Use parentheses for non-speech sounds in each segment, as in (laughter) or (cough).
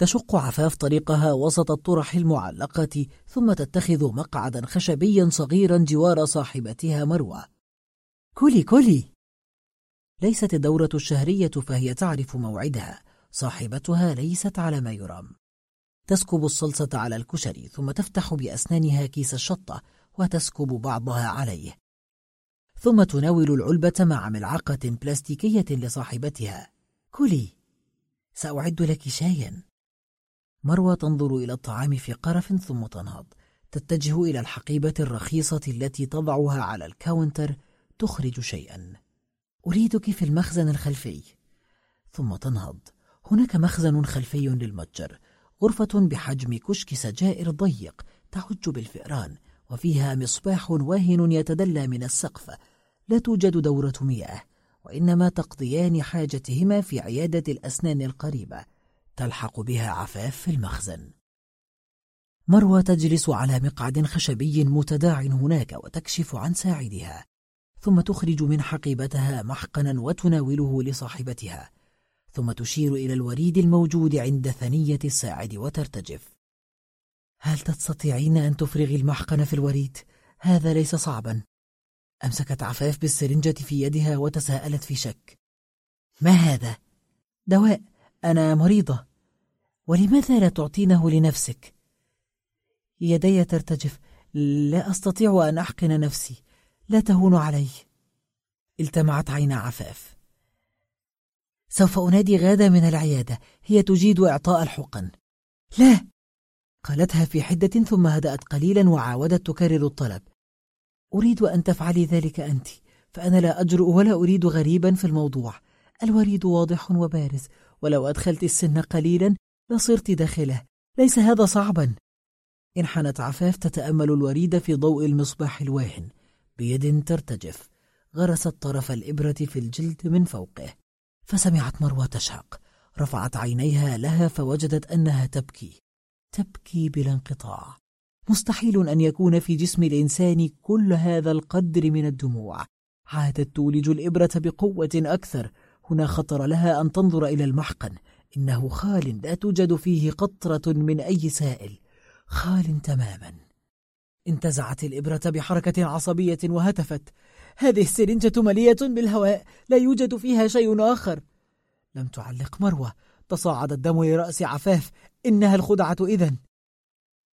تشق عفاف طريقها وسط الطرح المعلقة ثم تتخذ مقعدا خشبيا صغيرا جوار صاحبتها مروة كلي كلي! ليست الدورة الشهرية فهي تعرف موعدها. صاحبتها ليست على ما يرام. تسكب الصلصة على الكشري ثم تفتح بأسنانها كيس الشطة وتسكب بعضها عليه. ثم تناول العلبة مع ملعقة بلاستيكية لصاحبتها. كلي! سأعد لك شايا. مروى تنظر إلى الطعام في قرف ثم تنهض. تتجه إلى الحقيبة الرخيصة التي تضعها على الكاونتر تخرج شيئا. أريدك في المخزن الخلفي. ثم تنهض. هناك مخزن خلفي للمتجر غرفة بحجم كشك سجائر ضيق تعج بالفئران وفيها مصباح واهن يتدلى من السقف. لا توجد دورة مياه وإنما تقضيان حاجتهما في عيادة الأسنان القريبة. تلحق بها عفاف في المخزن. مروى تجلس على مقعد خشبي متداع هناك وتكشف عن ساعدها ثم تخرج من حقيبتها محقنا وتناوله لصاحبتها ثم تشير إلى الوريد الموجود عند ثنية الساعد وترتجف. هل تستطيعين أن تفرغي المحقن في الوريد؟ هذا ليس صعبا. أمسكت عفاف بالسرنجة في يدها وتساءلت في شك. ما هذا؟ دواء أنا مريضة. ولماذا لا تعطينه لنفسك؟ يدي ترتجف. لا أستطيع أن أحقن نفسي. لا تهون علي. التمعت عين عفاف. سوف أنادي غادة من العيادة. هي تجيد إعطاء الحقن. لا! قالتها في حدة ثم هدأت قليلا وعاودت تكرر الطلب. أريد أن تفعلي ذلك أنت فأنا لا أجرؤ ولا أريد غريبا في الموضوع. الوريد واضح وبارز. ولو أدخلت السن قليلا صرت داخله ليس هذا صعبا. انحنت عفاف تتأمل الوريد في ضوء المصباح الواهن. بيد ترتجف. غرست طرف الإبرة في الجلد من فوقه. فسمعت مروة تشهق. رفعت عينيها لها فوجدت أنها تبكي. تبكي بلا انقطاع. مستحيل أن يكون في جسم الإنسان كل هذا القدر من الدموع. عادت تولج الإبرة بقوة أكثر. هنا خطر لها أن تنظر إلى المحقن. إنه خال لا توجد فيه قطرة من أي سائل. خال تماما. انتزعت الإبرة بحركة عصبية وهتفت. هذه السرنجة مليئة بالهواء لا يوجد فيها شيء آخر. لم تعلق مروة. تصاعد الدم لرأس عفاف. إنها الخدعة إذن.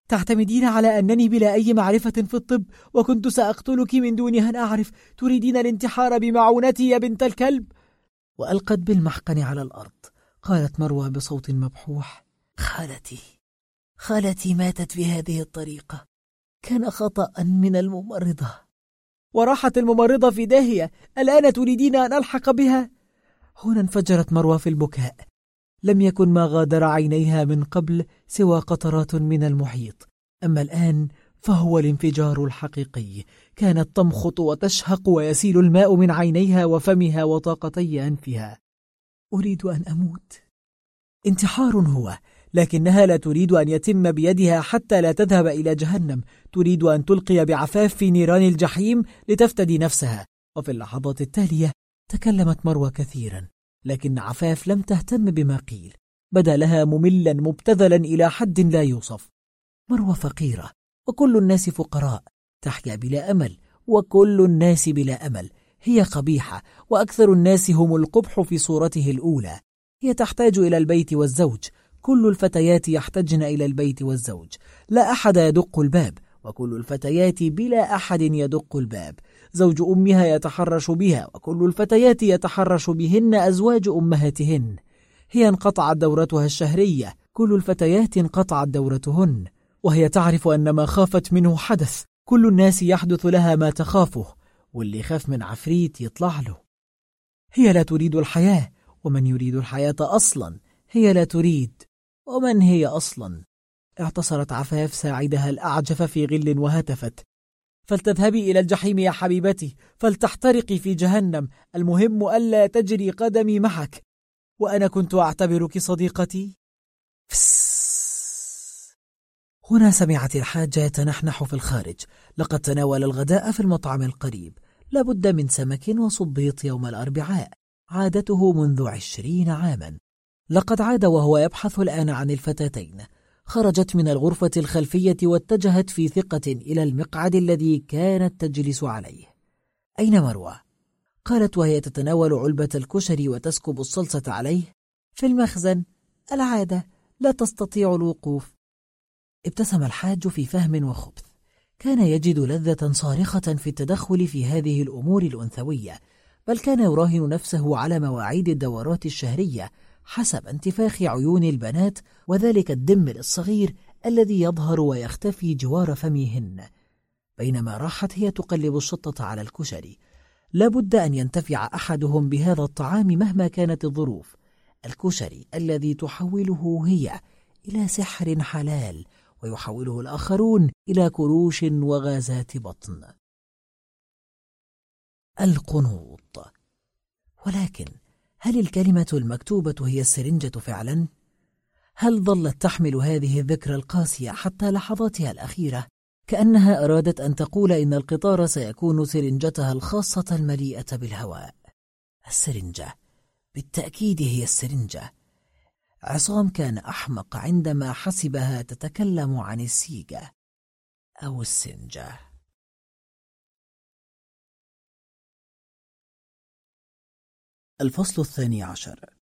تعتمدين على أنني بلا أي معرفة في الطب وكنت سأقتلك من دون أن أعرف. تريدين الانتحار بمعونتي يا بنت الكلب؟ وألقت بالمحقن على الأرض. قالت مروى بصوت مبحوح. خالتي خالتي ماتت بهذه الطريقة. كان خطأ من الممرضة. وراحت الممرضة في داهية. الآن تريدين أن ألحق بها؟ هنا انفجرت مروى في البكاء. لم يكن ما غادر عينيها من قبل سوى قطرات من المحيط. أما الآن فهو الانفجار الحقيقي. كانت تمخط وتشهق ويسيل الماء من عينيها وفمها وطاقتي أنفها. أريد أن أموت. انتحار هو لكنها لا تريد أن يتم بيدها حتى لا تذهب إلى جهنم. تريد أن تلقي بعفاف في نيران الجحيم لتفتدي نفسها. وفي اللحظات التالية تكلمت مروى كثيرا لكن عفاف لم تهتم بما قيل. بدا لها مملا مبتذلا إلى حد لا يوصف. مروى فقيرة وكل الناس فقراء تحيا بلا أمل وكل الناس بلا أمل. هي قبيحة وأكثر الناس هم القبح في صورته الأولى. هي تحتاج إلى البيت والزوج. كل الفتيات يحتجن إلى البيت والزوج. لا أحد يدق الباب وكل الفتيات بلا أحد يدق الباب. زوج أمها يتحرش بها وكل الفتيات يتحرش بهن أزواج أمهاتهن. هي انقطعت دورتها الشهرية كل الفتيات انقطعت دورتهن. وهي تعرف أن ما خافت منه حدث. كل الناس يحدث لها ما تخافه. واللي يخاف من عفريت يطلع له. هي لا تريد الحياة ومن يريد الحياة أصلا هي لا تريد. ومن هي أصلا؟ اعتصرت عفاف ساعدها الأعجف في غل وهتفت. فلتذهبي إلى الجحيم يا حبيبتي فلتحترقي في جهنم. المهم ألا تجري قدمي معك. وأنا كنت أعتبرك صديقتي. فسس هنا سمعت الحاجة يتنحنح في الخارج. لقد تناول الغداء في المطعم القريب. لابد من سمك وصبيط يوم الأربعاء. عادته منذ عشرين عاما. لقد عاد وهو يبحث الآن عن الفتاتين. خرجت من الغرفة الخلفية واتجهت في ثقة إلى المقعد الذي كانت تجلس عليه. أين مروى؟ قالت وهي تتناول علبة الكشري وتسكب الصلصة عليه. في المخزن. العادة. لا تستطيع الوقوف. ابتسم الحاج في فهم وخبث. كان يجد لذة صارخة في التدخل في هذه الأمور الأنثوية بل كان يراهن نفسه على مواعيد الدورات الشهرية حسب انتفاخ عيون البنات وذلك الدمل الصغير الذي يظهر ويختفي جوار فمهن. بينما راحت هي تقلب الشطة على الكشري. لابد أن ينتفع أحدهم بهذا الطعام مهما كانت الظروف. الكشري الذي تحوله هي إلى سحر حلال ويحوله الآخرون إلى كروش وغازات بطن. القنوط. ولكن هل الكلمة المكتوبة هي السرنجة فعلا؟ هل ظلت تحمل هذه الذكرى القاسية حتى لحظاتها الأخيرة كأنها أرادت أن تقول إن القطار سيكون سرنجتها الخاصة المليئة بالهواء؟ السرنجة. بالتأكيد هي السرنجة. عصام كان أحمق عندما حسبها تتكلم عن السيجة أو السنجة. الفصل الثاني عشر.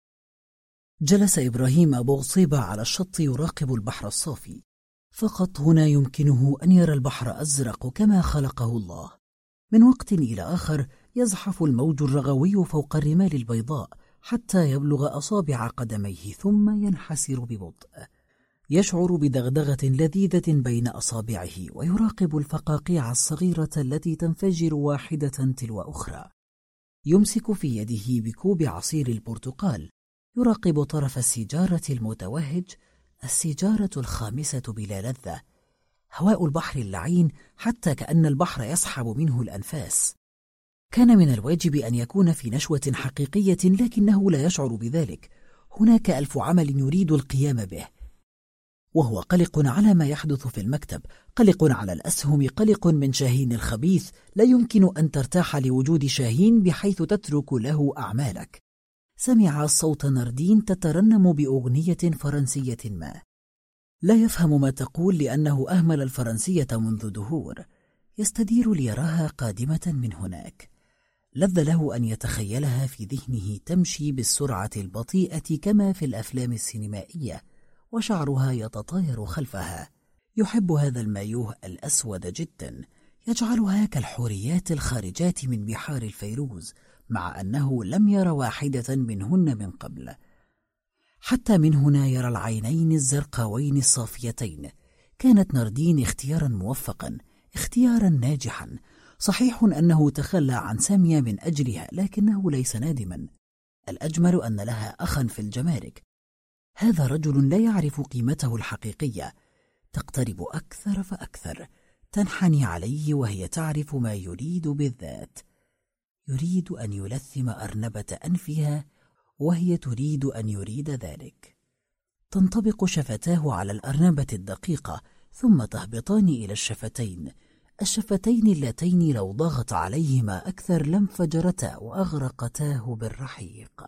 جلس إبراهيم أبو غصيبة على الشط يراقب البحر الصافي. فقط هنا يمكنه أن يرى البحر أزرق كما خلقه الله. من وقت إلى آخر يزحف الموج الرغوي فوق الرمال البيضاء حتى يبلغ أصابع قدميه ثم ينحسر ببطء. يشعر بدغدغة لذيذة بين أصابعه ويراقب الفقاقيع الصغيرة التي تنفجر واحدة تلو أخرى. يمسك في يده بكوب عصير البرتقال يراقب طرف السيجارة المتوهج السيجارة الخامسة بلا لذة. هواء البحر اللعين حتى كأن البحر يسحب منه الأنفاس. كان من الواجب أن يكون في نشوة حقيقية لكنه لا يشعر بذلك. هناك ألف عمل يريد القيام به. وهو قلق على ما يحدث في المكتب قلق على الأسهم قلق من شاهين الخبيث. لا يمكن أن ترتاح لوجود شاهين بحيث تترك له أعمالك. سمع صوت نردين تترنم بأغنية فرنسية ما. لا يفهم ما تقول لأنه أهمل الفرنسية منذ دهور. يستدير ليراها قادمة من هناك. لذ له أن يتخيلها في ذهنه تمشي بالسرعة البطيئة كما في الأفلام السينمائية وشعرها يتطاير خلفها. يحب هذا المايوه الأسود جدا يجعلها كالحوريات الخارجات من بحار الفيروز مع أنه لم ير واحدة منهن من قبل. حتى من هنا يرى العينين الزرقاوين الصافيتين. كانت نردين اختيارا موفقا اختيارا ناجحا. صحيح أنه تخلى عن سامية من أجلها لكنه ليس نادما. الأجمل أن لها أخا في الجمارك. هذا رجل لا يعرف قيمته الحقيقية. تقترب أكثر فأكثر. تنحني عليه وهي تعرف ما يريد بالذات. يريد أن يلثم أرنبة أنفها وهي تريد أن يريد ذلك. تنطبق شفتاه على الأرنبة الدقيقة ثم تهبطان إلى الشفتين. الشفتين اللتين لو ضغط عليهما أكثر لانفجرتا وأغرقتاه بالرحيق.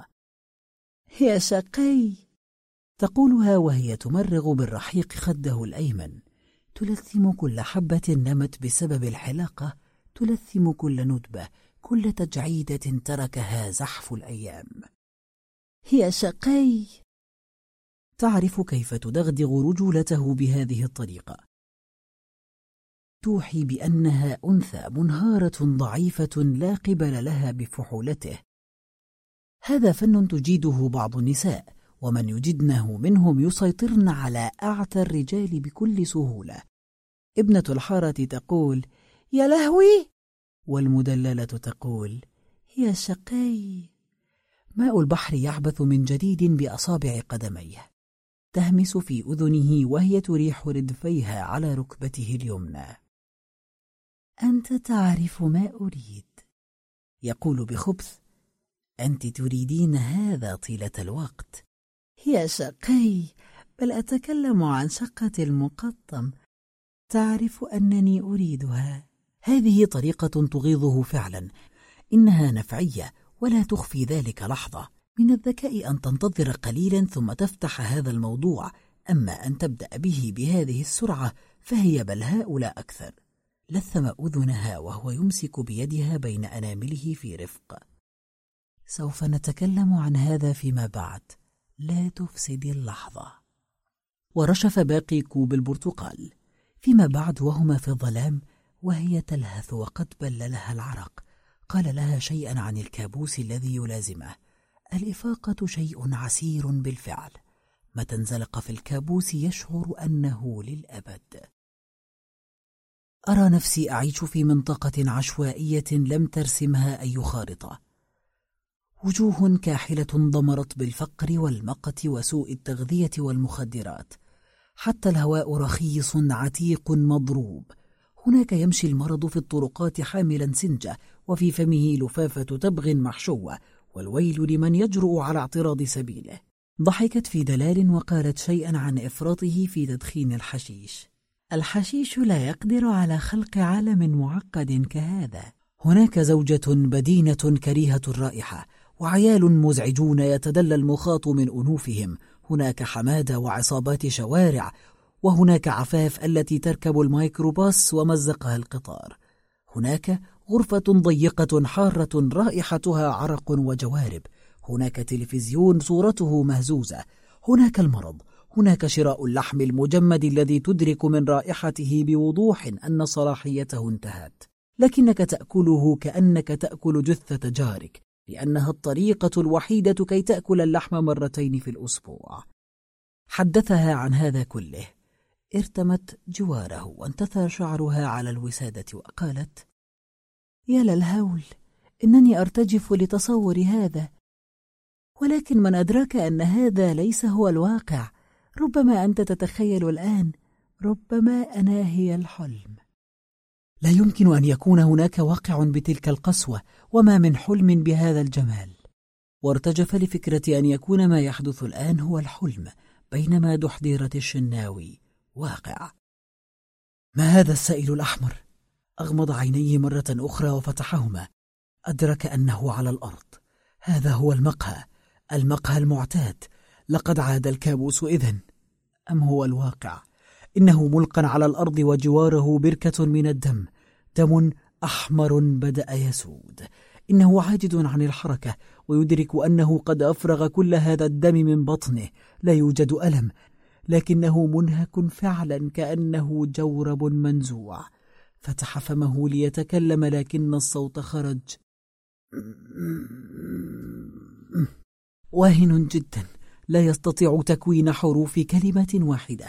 يا شقي. تقولها وهي تمرغ بالرحيق خده الأيمن. تلثم كل حبة نمت بسبب الحلاقة. تلثم كل ندبة. كل تجعيدة تركها زحف الأيام. يا شقي. تعرف كيف تدغدغ رجولته بهذه الطريقة. توحي بأنها أنثى منهارة ضعيفة لا قبل لها بفحولته. هذا فن تجيده بعض النساء ومن يجدنه منهم يسيطرن على أعتى الرجال بكل سهولة. ابنة الحارة تقول يا لهوي! والمدللة تقول يا شقي! ماء البحر يعبث من جديد بأصابع قدميه. تهمس في أذنه وهي تريح ردفيها على ركبته اليمنى. أنت تعرف ما أريد. يقول بخبث أنت تريدين هذا طيلة الوقت. يا شقي بل أتكلم عن شقة المقطم. تعرف أنني أريدها. هذه طريقة تغيظه فعلا. إنها نفعية ولا تخفي ذلك لحظة. من الذكاء أن تنتظر قليلا ثم تفتح هذا الموضوع. أما أن تبدأ به بهذه السرعة فهي بلهاء لا أكثر. لثم أذنها وهو يمسك بيدها بين أنامله في رفق. سوف نتكلم عن هذا فيما بعد. لا تفسدي اللحظة. ورشف باقي كوب البرتقال. فيما بعد وهما في الظلام وهي تلهث وقد بللها العرق. قال لها شيئا عن الكابوس الذي يلازمه. الإفاقة شيء عسير بالفعل. متى انزلق في الكابوس يشعر أنه للأبد. أرى نفسي أعيش في منطقة عشوائية لم ترسمها أي خارطة. وجوه كاحلة ضمرت بالفقر والمقت وسوء التغذية والمخدرات. حتى الهواء رخيص عتيق مضروب. هناك يمشي المرض في الطرقات حاملا سنجة وفي فمه لفافة تبغ محشوة والويل لمن يجرؤ على اعتراض سبيله. ضحكت في دلال وقالت شيئا عن إفراطه في تدخين الحشيش. الحشيش لا يقدر على خلق عالم معقد كهذا. هناك زوجة بدينة كريهة الرائحة وعيال مزعجون يتدلى المخاط من أنوفهم. هناك حمادة وعصابات شوارع وهناك عفاف التي تركب الميكروباص ومزقها القطار. هناك غرفة ضيقة حارة رائحتها عرق وجوارب. هناك تلفزيون صورته مهزوزة. هناك المرض هناك شراء اللحم المجمد الذي تدرك من رائحته بوضوح أن صلاحيته انتهت. لكنك تأكله كأنك تأكل جثة جارك لأنها الطريقة الوحيدة كي تأكل اللحم مرتين في الأسبوع. حدثها عن هذا كله. ارتمت جواره وانتثر شعرها على الوسادة وقالت يا للهول إنني أرتجف لتصور هذا. ولكن من أدراك أن هذا ليس هو الواقع ربما أنت تتخيل الآن ربما أنا هي الحلم. لا يمكن أن يكون هناك واقع بتلك القسوة وما من حلم بهذا الجمال. وارتجف لفكرة أن يكون ما يحدث الآن هو الحلم بينما دحديرة الشناوي. واقع. ما هذا السائل الأحمر؟ أغمض عينيه مرة أخرى وفتحهما. أدرك أنه على الأرض. هذا هو المقهى المقهى المعتاد. لقد عاد الكابوس إذن. أم هو الواقع؟ إنه ملقا على الأرض وجواره بركة من الدم. دم أحمر بدأ يسود. إنه عاجز عن الحركة ويدرك أنه قد أفرغ كل هذا الدم من بطنه. لا يوجد ألم لكنه منهك فعلا كأنه جورب منزوع. فتح فمه ليتكلم لكن الصوت خرج. (clears throat) واهن جدا. لا يستطيع تكوين حروف كلمة واحدة.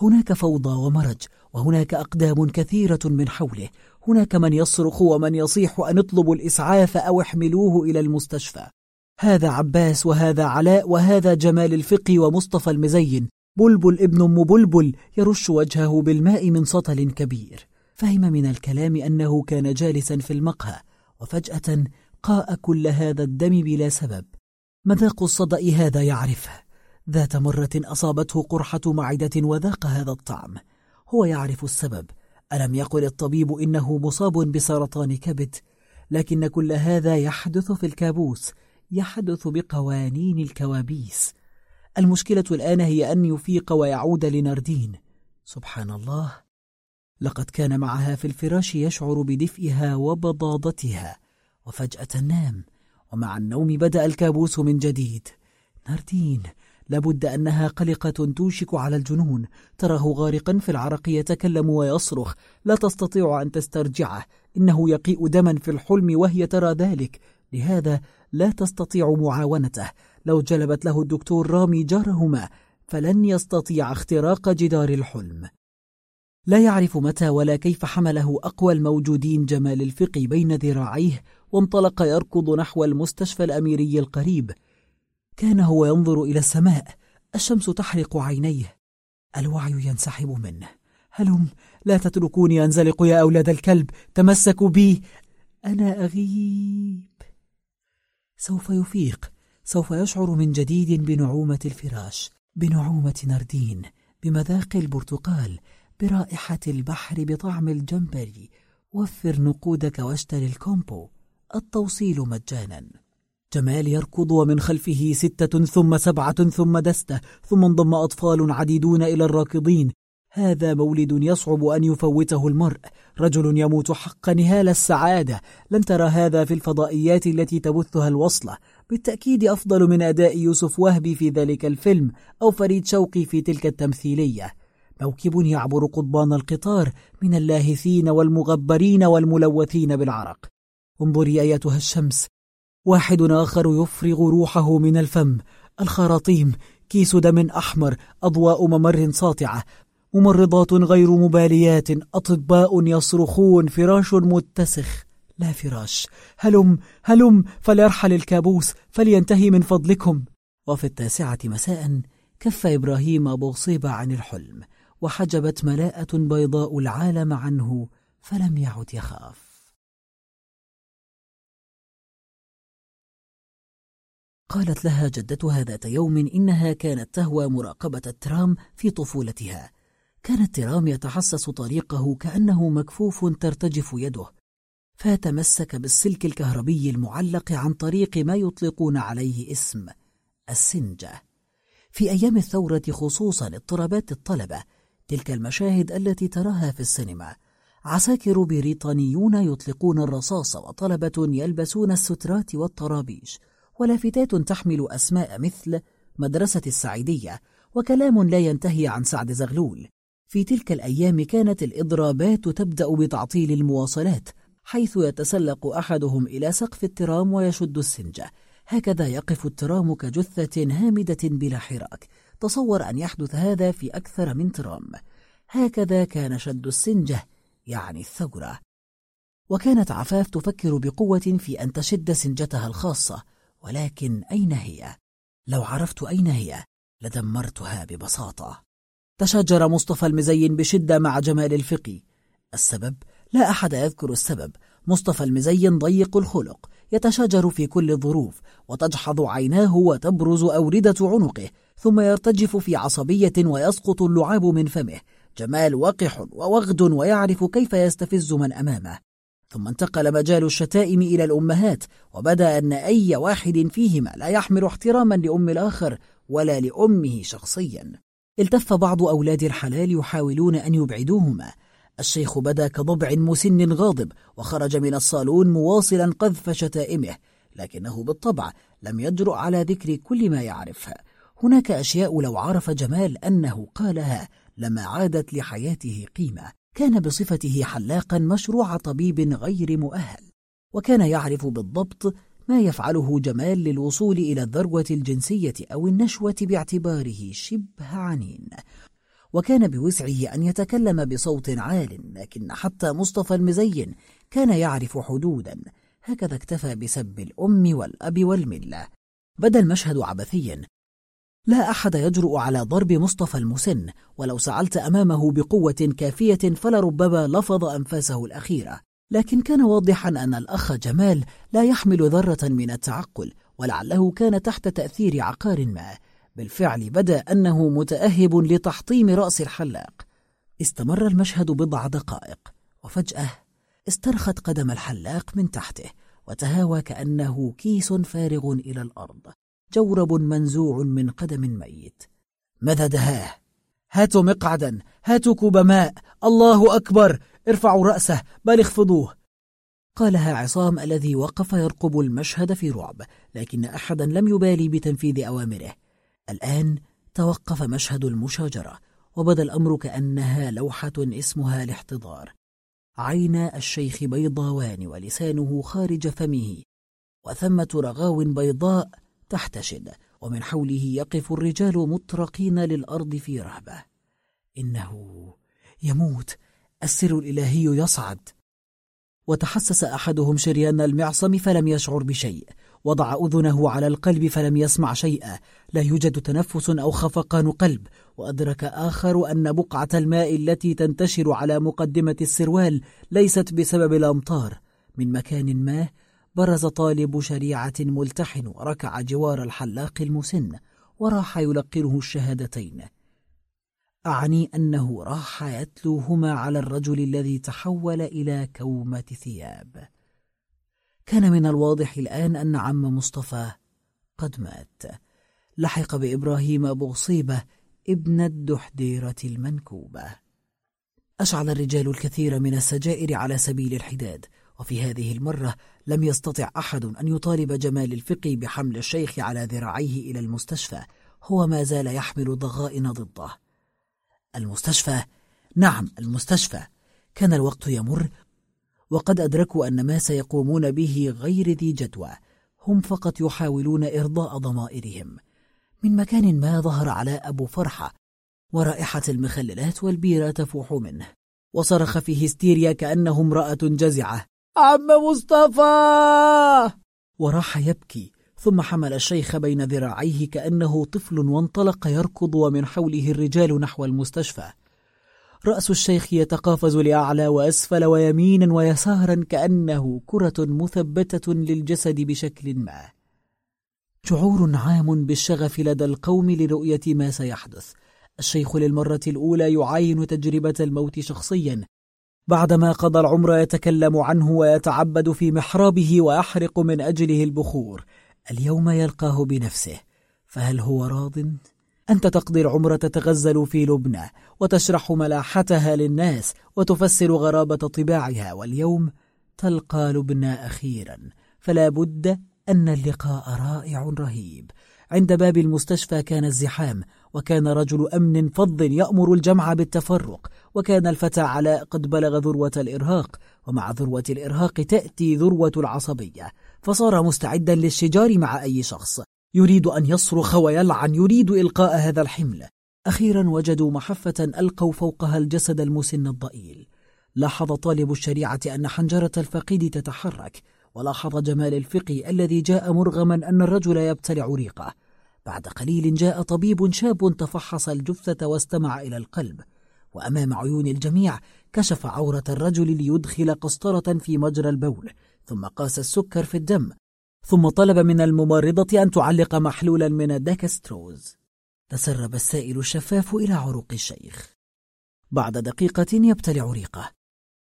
هناك فوضى ومرج وهناك أقدام كثيرة من حوله. هناك من يصرخ ومن يصيح أن اطلبوا الإسعاف أو احملوه إلى المستشفى. هذا عباس وهذا علاء وهذا جمال الفقي ومصطفى المزين. بلبل ابن أم بلبل يرش وجهه بالماء من سطل كبير. فهم من الكلام أنه كان جالسا في المقهى وفجأة قاء كل هذا الدم بلا سبب. مذاق الصدأ هذا يعرفه. ذات مرة أصابته قرحة معدة وذاق هذا الطعم. هو يعرف السبب. ألم يقل الطبيب إنه مصاب بسرطان كبد؟ لكن كل هذا يحدث في الكابوس يحدث بقوانين الكوابيس. المشكلة الآن هي أن يفيق ويعود لنردين سبحان الله. لقد كان معها في الفراش يشعر بدفئها وبضاضتها وفجأة نام. ومع النوم بدأ الكابوس من جديد. ناردين لابد أنها قلقة توشك على الجنون. تراه غارقا في العرق يتكلم ويصرخ. لا تستطيع أن تسترجعه. إنه يقيء دما في الحلم وهي ترى ذلك. لهذا لا تستطيع معاونته. لو جلبت له الدكتور رامي جارهما فلن يستطيع اختراق جدار الحلم. لا يعرف متى ولا كيف حمله أقوى الموجودين جمال الفقي بين ذراعيه وانطلق يركض نحو المستشفى الأميري القريب. كان هو ينظر إلى السماء الشمس تحرق عينيه. الوعي ينسحب منه. هلم لا تتركوني أنزلق يا أولاد الكلب تمسكوا بي. أنا أغيب. سوف يفيق. سوف يشعر من جديد بنعومة الفراش بنعومة نردين بمذاق البرتقال برائحة البحر بطعم الجمبري. وفر نقودك واشتري الكومبو. التوصيل مجانا. جمال يركض ومن خلفه ستة ثم سبعة ثم دستة ثم انضم أطفال عديدون إلى الراكضين. هذا مولد يصعب أن يفوته المرء. رجل يموت حقا نهال السعادة. لن ترى هذا في الفضائيات التي تبثها الوصلة. بالتأكيد أفضل من أداء يوسف وهبي في ذلك الفيلم أو فريد شوقي في تلك التمثيلية. موكب يعبر قضبان القطار من اللاهثين والمغبرين والملوثين بالعرق. انظري أيتها الشمس. واحد آخر يفرغ روحه من الفم. الخراطيم كيس دم أحمر أضواء ممر ساطعة. ممرضات غير مباليات أطباء يصرخون فراش متسخ. لا فراش. هلم هلم فليرحل الكابوس فلينتهي من فضلكم. وفي التاسعة مساء كف إبراهيم أبو صيبة عن الحلم. وحجبت ملاءة بيضاء العالم عنه فلم يعد يخاف. قالت لها جدتها ذات يوم إنها كانت تهوى مراقبة الترام في طفولتها. كان الترام يتحسس طريقه كأنه مكفوف ترتجف يده. فتمسك بالسلك الكهربي المعلق عن طريق ما يطلقون عليه اسم السنجة. في أيام الثورة خصوصا اضطرابات الطلبة تلك المشاهد التي تراها في السينما. عساكر بريطانيون يطلقون الرصاص وطلبة يلبسون السترات والطرابيش. ولافتات تحمل أسماء مثل مدرسة السعيدية وكلام لا ينتهي عن سعد زغلول. في تلك الأيام كانت الإضرابات تبدأ بتعطيل المواصلات حيث يتسلق أحدهم إلى سقف الترام ويشد السنجة هكذا يقف الترام كجثة هامدة بلا حراك. تصور أن يحدث هذا في أكثر من ترام. هكذا كان شد السنجة يعني الثورة. وكانت عفاف تفكر بقوة في أن تشد سنجتها الخاصة. ولكن أين هي؟ لو عرفت أين هي لدمرتها ببساطة. تشجر مصطفى المزين بشدة مع جمال الفقي السبب؟ لا أحد يذكر السبب. مصطفى المزين ضيق الخلق يتشاجر في كل الظروف وتجحظ عيناه وتبرز أوردة عنقه ثم يرتجف في عصبية ويسقط اللعاب من فمه. جمال وقح ووغد ويعرف كيف يستفز من أمامه. ثم انتقل مجال الشتائم إلى الأمهات وبدأ أن أي واحد فيهما لا يحمل احتراما لأم الآخر ولا لأمه شخصيا. التف بعض أولاد الحلال يحاولون أن يبعدوهما. الشيخ بدا كضبع مسن غاضب وخرج من الصالون مواصلا قذف شتائمه لكنه بالطبع لم يجرؤ على ذكر كل ما يعرفها. هناك أشياء لو عرف جمال أنه قالها لما عادت لحياته قيمة. كان بصفته حلاقا مشروع طبيب غير مؤهل وكان يعرف بالضبط ما يفعله جمال للوصول إلى الذروة الجنسية أو النشوة باعتباره شبه عنين. وكان بوسعه أن يتكلم بصوت عال لكن حتى مصطفى المزين كان يعرف حدودا. هكذا اكتفى بسب الأم والأب والملة. بدا المشهد عبثيا لا أحد يجرؤ على ضرب مصطفى المسن ولو سعلت أمامه بقوة كافية فلربما لفظ أنفاسه الأخيرة. لكن كان واضحا أن الأخ جمال لا يحمل ذرة من التعقل ولعله كان تحت تأثير عقار ما. بالفعل بدأ أنه متأهب لتحطيم رأس الحلاق. استمر المشهد بضع دقائق وفجأة استرخت قدم الحلاق من تحته وتهاوى كأنه كيس فارغ إلى الأرض. جورب منزوع من قدم ميت. مددهاه هاتوا مقعدا. هاتوا كوب ماء. الله أكبر. ارفعوا رأسه. بل اخفضوه. قالها عصام الذي وقف يرقب المشهد في رعب لكن أحدا لم يبالي بتنفيذ أوامره. الآن توقف مشهد المشاجرة وبدأ الأمر كأنها لوحة اسمها الاحتضار. عينا الشيخ بيضاوان ولسانه خارج فمه وثمة رغاو بيضاء تحتشد ومن حوله يقف الرجال مطرقين للأرض في رهبة. إنه يموت السر الإلهي يصعد. وتحسس أحدهم شريان المعصم فلم يشعر بشيء. وضع أذنه على القلب فلم يسمع شيئا. لا يوجد تنفس أو خفقان قلب. وأدرك آخر أن بقعة الماء التي تنتشر على مقدمة السروال ليست بسبب الأمطار. من مكان ما برز طالب شريعة ملتحن ركع جوار الحلاق المسن وراح يلقنه الشهادتين. أعني أنه راح يتلوهما على الرجل الذي تحول إلى كومة ثياب. كان من الواضح الآن أن عم مصطفى قد مات. لحق بإبراهيم أبو غصيبة ابن الدحديرة المنكوبة. أشعل الرجال الكثير من السجائر على سبيل الحداد وفي هذه المرة لم يستطع أحد أن يطالب جمال الفقي بحمل الشيخ على ذراعيه إلى المستشفى هو ما زال يحمل ضغائن ضده. المستشفى؟ نعم المستشفى. كان الوقت يمر وقد أدركوا أن ما سيقومون به غير ذي جدوى. هم فقط يحاولون إرضاء ضمائرهم. من مكان ما ظهر على أبو فرحة ورائحة المخللات والبيرة تفوح منه. وصرخ في هستيريا كأنه امرأة جزعة. عم مصطفى. وراح يبكي ثم حمل الشيخ بين ذراعيه كأنه طفل وانطلق يركض ومن حوله الرجال نحو المستشفى. رأس الشيخ يتقافز لأعلى وأسفل ويمينا ويسارا كأنه كرة مثبتة للجسد بشكل ما. شعور عام بالشغف لدى القوم لرؤية ما سيحدث. الشيخ للمرة الأولى يعاين تجربة الموت شخصيا بعدما قضى العمر يتكلم عنه ويتعبد في محرابه ويحرق من أجله البخور اليوم يلقاه بنفسه فهل هو راض؟ أنت تقضي العمر تتغزل في لبنى وتشرح ملاحتها للناس وتفسر غرابة طباعها واليوم تلقى لبنى أخيرا فلا بد أن اللقاء رائع رهيب عند باب المستشفى كان الزحام وكان رجل أمن فض يأمر الجمع بالتفرق وكان الفتى علاء قد بلغ ذروة الإرهاق ومع ذروة الإرهاق تأتي ذروة العصبية فصار مستعدا للشجار مع أي شخص يريد أن يصرخ ويلعن يريد إلقاء هذا الحمل. أخيرا وجدوا محفة ألقوا فوقها الجسد المسن الضئيل. لاحظ طالب الشريعة أن حنجرة الفقيد تتحرك ولاحظ جمال الفقي الذي جاء مرغما أن الرجل يبتلع ريقه. بعد قليل جاء طبيب شاب تفحص الجثة واستمع إلى القلب وأمام عيون الجميع كشف عورة الرجل ليدخل قسطرة في مجرى البول ثم قاس السكر في الدم ثم طلب من الممرضة أن تعلق محلولا من الدكستروز تسرب السائل الشفاف إلى عروق الشيخ. بعد دقيقة يبتلع ريقه.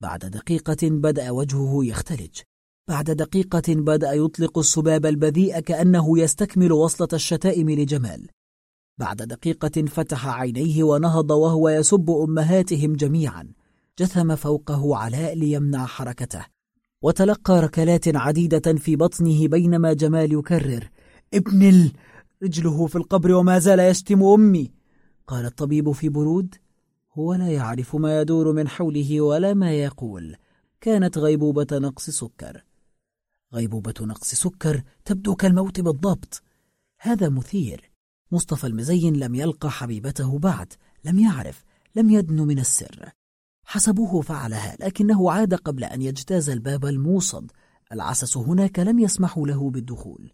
بعد دقيقة بدأ وجهه يختلج. بعد دقيقة بدأ يطلق السباب البذيء كأنه يستكمل وصلة الشتائم لجمال. بعد دقيقة فتح عينيه ونهض وهو يسب أمهاتهم جميعا. جثم فوقه علاء ليمنع حركته. وتلقى ركلات عديدة في بطنه بينما جمال يكرر ابن ال... رجله في القبر وما زال يشتم أمي. قال الطبيب في برود هو لا يعرف ما يدور من حوله ولا ما يقول. كانت غيبوبة نقص سكر. غيبوبة نقص سكر تبدو كالموت بالضبط. هذا مثير. مصطفى المزين لم يلقى حبيبته بعد لم يعرف لم يدن من السر. حسبوه فعلها لكنه عاد قبل أن يجتاز الباب الموصد. العسس هناك لم يسمح له بالدخول.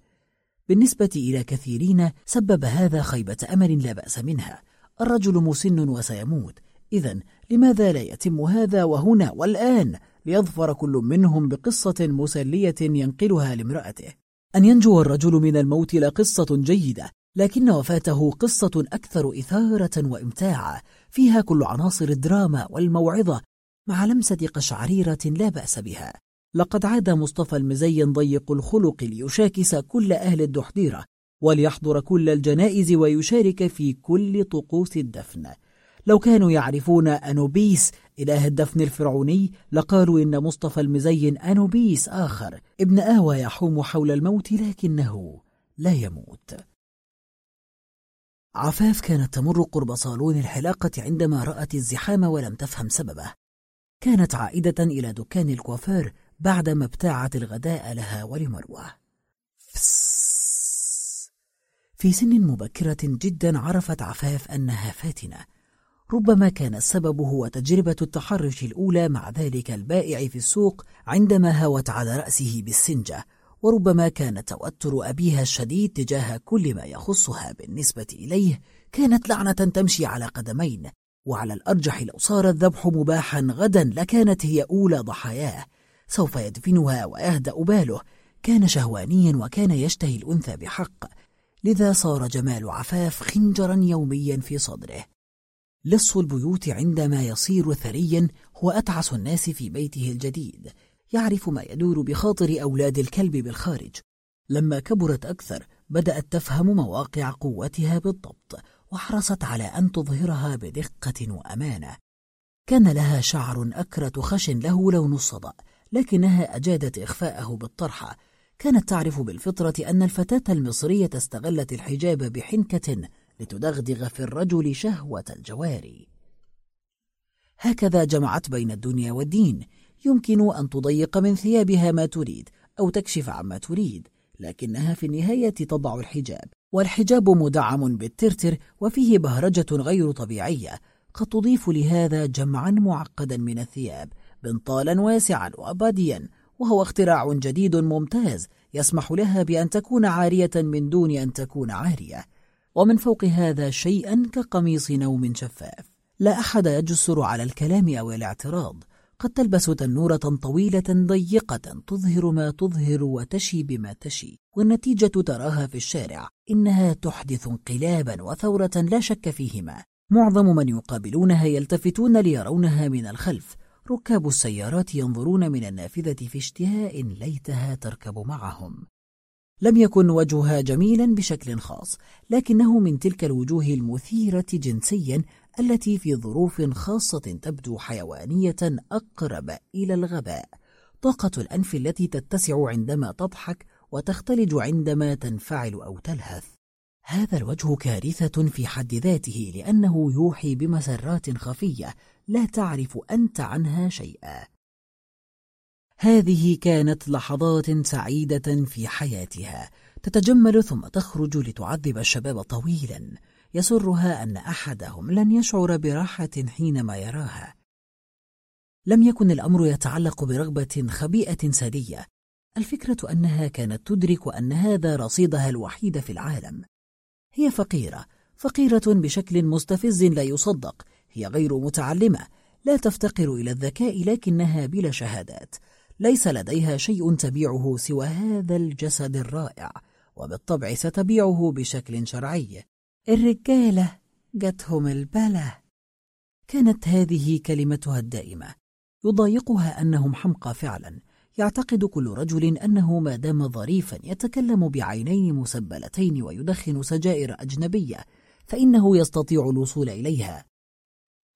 بالنسبة إلى كثيرين سبب هذا خيبة أمل لا بأس منها. الرجل مسن وسيموت. إذا لماذا لا يتم هذا وهنا والآن؟ ليظفر كل منهم بقصة مسلية ينقلها لامرأته. أن ينجو الرجل من الموت لقصة جيدة لكن وفاته قصة أكثر إثارة وإمتاعا فيها كل عناصر الدراما والموعظة مع لمسة قشعريرة لا بأس بها. لقد عاد مصطفى المزين ضيق الخلق ليشاكس كل أهل الدحديرة وليحضر كل الجنائز ويشارك في كل طقوس الدفن. لو كانوا يعرفون أنوبيس إله الدفن الفرعوني لقالوا إن مصطفى المزين أنوبيس آخر ابن آوى يحوم حول الموت لكنه لا يموت. عفاف كانت تمر قرب صالون الحلاقة عندما رأت الزحام ولم تفهم سببه. كانت عائدة إلى دكان الكوافير بعدما ابتاعت الغداء لها ولمروة. في سن مبكرة جدا عرفت عفاف أنها فاتنة ربما كان السبب هو تجربة التحرش الأولى مع ذلك البائع في السوق عندما هوت على رأسه بالسنجة وربما كان توتر أبيها الشديد تجاه كل ما يخصها بالنسبة إليه. كانت لعنة تمشي على قدمين وعلى الأرجح لو صار الذبح مباحا غدا لكانت هي أولى ضحاياه. سوف يدفنها ويهدأ باله. كان شهوانيا وكان يشتهي الأنثى بحق. لذا صار جمال عفاف خنجرا يوميا في صدره. لص البيوت عندما يصير ثريا هو أتعس الناس في بيته الجديد. يعرف ما يدور بخاطر أولاد الكلب بالخارج. لما كبرت أكثر بدأت تفهم مواقع قوتها بالضبط وحرصت على أن تظهرها بدقة وأمانة. كان لها شعر أكرة خش له لون الصدأ لكنها أجادت إخفاءه بالطرحة كانت تعرف بالفطرة أن الفتاة المصرية استغلت الحجاب بحنكة لتدغدغ في الرجل شهوة الجواري. هكذا جمعت بين الدنيا والدين. يمكن أن تضيق من ثيابها ما تريد أو تكشف عما تريد لكنها في النهاية تضع الحجاب. والحجاب مدعم بالترتر وفيه بهرجة غير طبيعية. قد تضيف لهذا جمعا معقدا من الثياب بنطالا واسعا وأباديا وهو اختراع جديد ممتاز يسمح لها بأن تكون عارية من دون أن تكون عارية. ومن فوق هذا شيئا كقميص نوم شفاف. لا أحد يجسر على الكلام أو الاعتراض. قد تلبس تنورة طويلة ضيقة تظهر ما تظهر وتشي بما تشي. والنتيجة تراها في الشارع. إنها تحدث انقلابا وثورة لا شك فيهما. معظم من يقابلونها يلتفتون ليرونها من الخلف. ركاب السيارات ينظرون من النافذة في اشتهاء ليتها تركب معهم. لم يكن وجهها جميلا بشكل خاص لكنه من تلك الوجوه المثيرة جنسيا التي في ظروف خاصة تبدو حيوانية أقرب إلى الغباء. طاقة الأنف التي تتسع عندما تضحك وتختلج عندما تنفعل أو تلهث. هذا الوجه كارثة في حد ذاته لأنه يوحي بمسرات خفية لا تعرف أنت عنها شيئا. هذه كانت لحظات سعيدة في حياتها تتجمل ثم تخرج لتعذب الشباب طويلا. يسرها أن أحدهم لن يشعر براحة حينما يراها. لم يكن الأمر يتعلق برغبة خبيئة سادية الفكرة أنها كانت تدرك أن هذا رصيدها الوحيد في العالم. هي فقيرة فقيرة بشكل مستفز لا يصدق. هي غير متعلمة لا تفتقر إلى الذكاء لكنها بلا شهادات. ليس لديها شيء تبيعه سوى هذا الجسد الرائع وبالطبع ستبيعه بشكل شرعي. الرجالة جتهم البلة كانت هذه كلمتها الدائمة. يضايقها أنهم حمقى فعلا. يعتقد كل رجل أنه ما دام ظريفا يتكلم بعينين مسبلتين ويدخن سجائر أجنبية فإنه يستطيع الوصول إليها.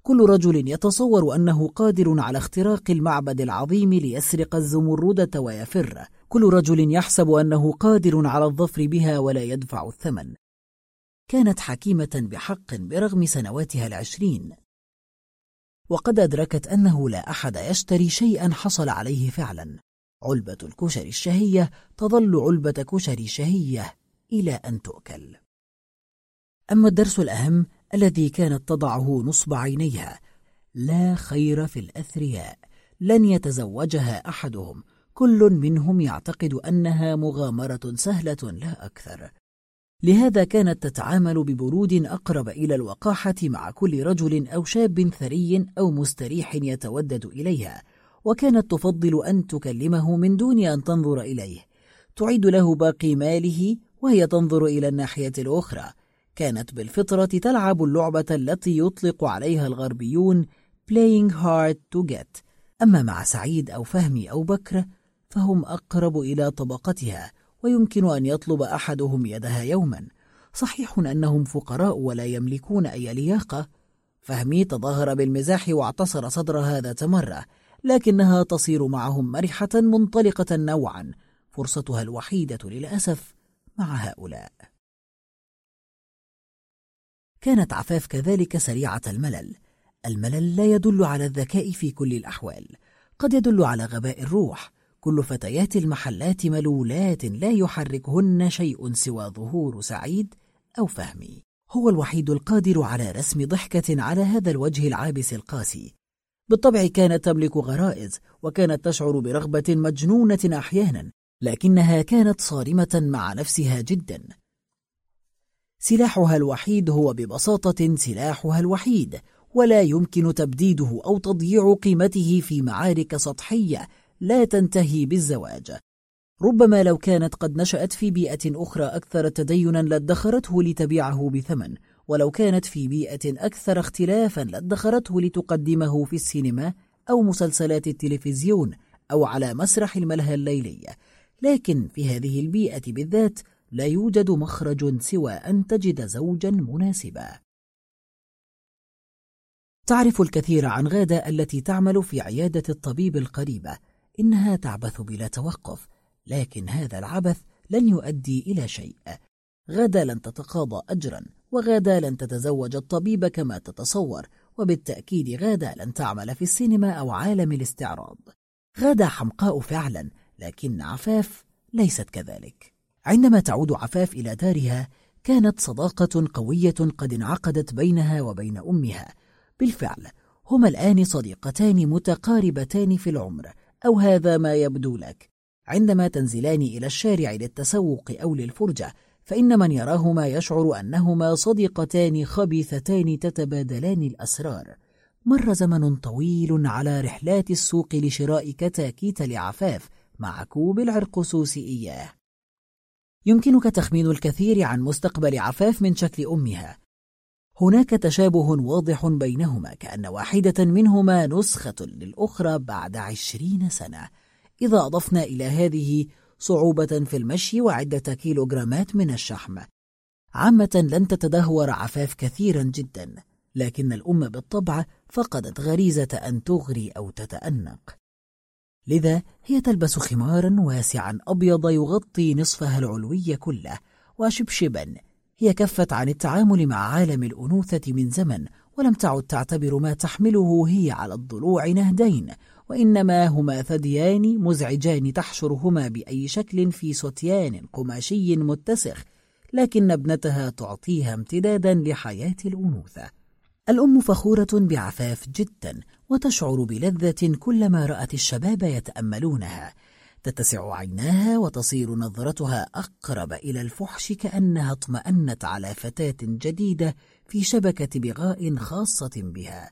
كل رجل يتصور أنه قادر على اختراق المعبد العظيم ليسرق الزمردة ويفر. كل رجل يحسب أنه قادر على الظفر بها ولا يدفع الثمن. كانت حكيمة بحق برغم سنواتها العشرين. وقد أدركت أنه لا أحد يشتري شيئا حصل عليه فعلا. علبة الكشري الشهية تظل علبة كشري شهية إلى أن تؤكل. أما الدرس الأهم الذي كانت تضعه نصب عينيها. لا خير في الأثرياء لن يتزوجها أحدهم. كل منهم يعتقد أنها مغامرة سهلة لا أكثر. لهذا كانت تتعامل ببرود أقرب إلى الوقاحة مع كل رجل أو شاب ثري أو مستريح يتودد إليها. وكانت تفضل أن تكلمه من دون أن تنظر إليه. تعيد له باقي ماله وهي تنظر إلى الناحية الأخرى. كانت بالفطرة تلعب اللعبة التي يطلق عليها الغربيون playing hard to get. أما مع سعيد أو فهمي أو بكر فهم أقرب إلى طبقتها ويمكن أن يطلب أحدهم يدها يوما. صحيح أنهم فقراء ولا يملكون أي لياقة. فهمي تظاهر بالمزاح واعتصر صدرها ذات مرة لكنها تصير معهم مرحة منطلقة نوعا فرصتها الوحيدة للأسف مع هؤلاء. كانت عفاف كذلك سريعة الملل. الملل لا يدل على الذكاء في كل الأحوال قد يدل على غباء الروح. كل فتيات المحلات ملولات لا يحركهن شيء سوى ظهور سعيد أو فهمي. هو الوحيد القادر على رسم ضحكة على هذا الوجه العابس القاسي. بالطبع كانت تملك غرائز وكانت تشعر برغبة مجنونة أحيانا لكنها كانت صارمة مع نفسها جدا. سلاحها الوحيد هو ببساطة سلاحها الوحيد ولا يمكن تبديده أو تضييع قيمته في معارك سطحية لا تنتهي بالزواج. ربما لو كانت قد نشأت في بيئة أخرى أكثر تدينا لادخرته لتبيعه بثمن ولو كانت في بيئة أكثر اختلافا لادخرته لتقدمه في السينما أو مسلسلات التلفزيون أو على مسرح الملهى الليلي. لكن في هذه البيئة بالذات لا يوجد مخرج سوى أن تجد زوجا مناسبا. تعرف الكثير عن غادة التي تعمل في عيادة الطبيب القريبة. إنها تعبث بلا توقف لكن هذا العبث لن يؤدي إلى شيء. غادة لن تتقاضى أجرا وغادة لن تتزوج الطبيب كما تتصور وبالتأكيد غادة لن تعمل في السينما أو عالم الاستعراض. غادة حمقاء فعلا لكن عفاف ليست كذلك. عندما تعود عفاف إلى دارها كانت صداقة قوية قد انعقدت بينها وبين أمها. بالفعل هما الآن صديقتان متقاربتان في العمر أو هذا ما يبدو لك. عندما تنزلان إلى الشارع للتسوق أو للفرجة فإن من يراهما يشعر أنهما صديقتان خبيثتان تتبادلان الأسرار. مر زمن طويل على رحلات السوق لشراء كتاكيت لعفاف مع كوب العرقسوس إياه. يمكنك تخمين الكثير عن مستقبل عفاف من شكل أمها. هناك تشابه واضح بينهما كأن واحدة منهما نسخة للأخرى بعد عشرين سنة. إذا أضفنا إلى هذه صعوبة في المشي وعدة كيلوغرامات من الشحم. عامة لن تتدهور عفاف كثيرا جدا لكن الأم بالطبع فقدت غريزة أن تغري أو تتأنق. لذا هي تلبس خمارا واسعا أبيض يغطي نصفها العلوي كله وشبشبا. هي كفت عن التعامل مع عالم الأنوثة من زمن ولم تعد تعتبر ما تحمله هي على الضلوع نهدين وإنما هما ثديان مزعجان تحشرهما بأي شكل في ستيان قماشي متسخ لكن ابنتها تعطيها امتدادا لحياة الأنوثة. الأم فخورة بعفاف جدا وتشعر بلذة كلما رأت الشباب يتأملونها. تتسع عيناها وتصير نظرتها أقرب إلى الفحش كأنها اطمأنت على فتاة جديدة في شبكة بغاء خاصة بها.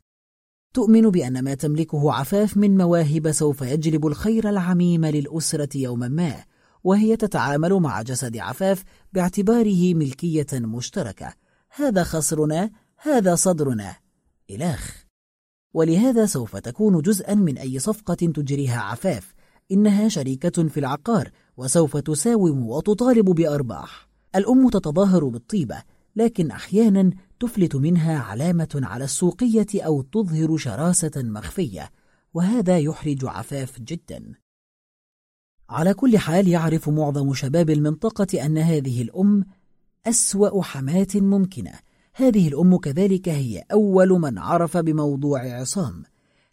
تؤمن بأن ما تملكه عفاف من مواهب سوف يجلب الخير العميم للأسرة يوما ما وهي تتعامل مع جسد عفاف باعتباره ملكية مشتركة. هذا خصرنا هذا صدرنا. إلخ ولهذا سوف تكون جزءا من أي صفقة تجريها عفاف إنها شريكة في العقار وسوف تساوم وتطالب بأرباح. الأم تتظاهر بالطيبة لكن أحيانا تفلت منها علامة على السوقية أو تظهر شراسة مخفية وهذا يحرج عفاف جدا. على كل حال يعرف معظم شباب المنطقة أن هذه الأم أسوأ حماة ممكنة هذه الأم كذلك هي أول من عرف بموضوع عصام.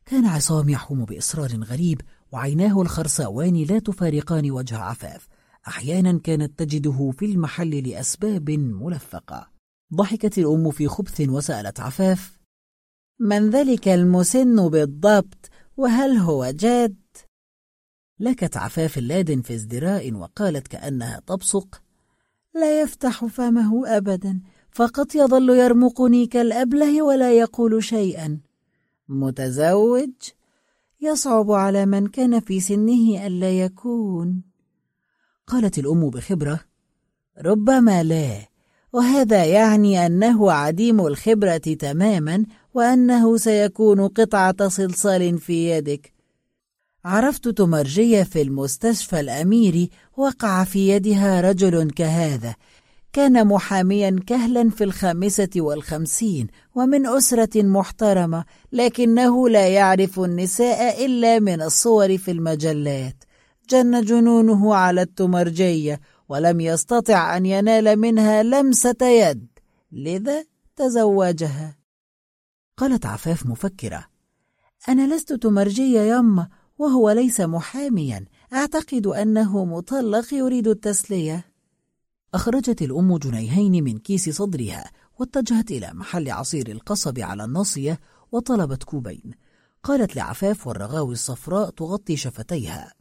كان عصام يحوم بإصرار غريب وعيناه الخرساوان لا تفارقان وجه عفاف. أحيانا كانت تجده في المحل لأسباب ملفقة. ضحكت الأم في خبث وسألت عفاف من ذلك المسن بالضبط؟ وهل هو جاد؟ لكت عفاف اللادن في ازدراء وقالت كأنها تبصق لا يفتح فمه أبدا. فقط يظل يرمقني كالأبله ولا يقول شيئا. متزوج يصعب على من كان في سنه ألا يكون. قالت الأم بخبرة ربما لا وهذا يعني أنه عديم الخبرة تماما وأنه سيكون قطعة صلصال في يدك. عرفت تمرجية في المستشفى الأميري وقع في يدها رجل كهذا كان محاميا كهلا في الخامسة والخمسين ومن أسرة محترمة لكنه لا يعرف النساء إلا من الصور في المجلات. جن جنونه على التمرجية ولم يستطع أن ينال منها لمسة يد. لذا تزوجها. قالت عفاف مفكرة أنا لست تمرجية يما وهو ليس محاميا. أعتقد أنه مطلق يريد التسلية. أخرجت الأم جنيهين من كيس صدرها واتجهت إلى محل عصير القصب على الناصية وطلبت كوبين. قالت لعفاف والرغاوي الصفراء تغطي شفتيها.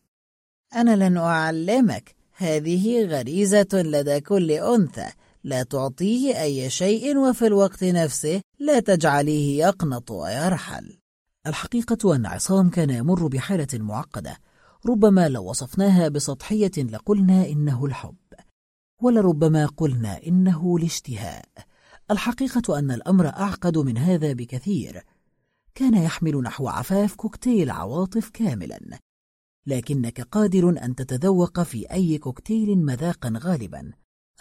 أنا لن أعلمك. هذه غريزة لدى كل أنثى. لا تعطيه أي شيء وفي الوقت نفسه لا تجعليه يقنط ويرحل. الحقيقة أن عصام كان يمر بحالة معقدة. ربما لو وصفناها بسطحية لقلنا إنه الحب. ولربما قلنا إنه الاشتهاء الحقيقة أن الأمر أعقد من هذا بكثير. كان يحمل نحو عفاف كوكتيل عواطف كاملا. لكنك قادر أن تتذوق في أي كوكتيل مذاقا غالبا.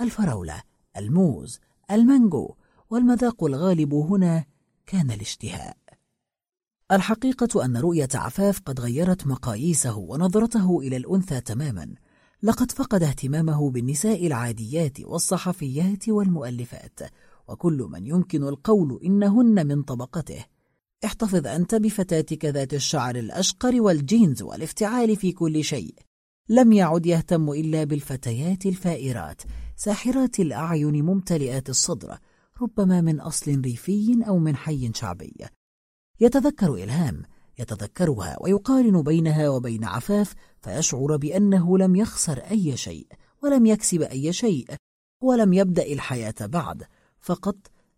الفراولة الموز المانجو والمذاق الغالب هنا كان الاشتهاء الحقيقة أن رؤية عفاف قد غيرت مقاييسه ونظرته إلى الأنثى تماما. لقد فقد اهتمامه بالنساء العاديات والصحفيات والمؤلفات وكل من يمكن القول إنهن من طبقته. احتفظ أنت بفتاتك ذات الشعر الأشقر والجينز والافتعال في كل شيء. لم يعد يهتم إلا بالفتيات الفائرات ساحرات الأعين ممتلئات الصدر ربما من أصل ريفي أو من حي شعبي. يتذكر إلهام يتذكرها ويقارن بينها وبين عفاف فيشعر بأنه لم يخسر أي شيء ولم يكسب أي شيء ولم يبدأ الحياة بعد. فقط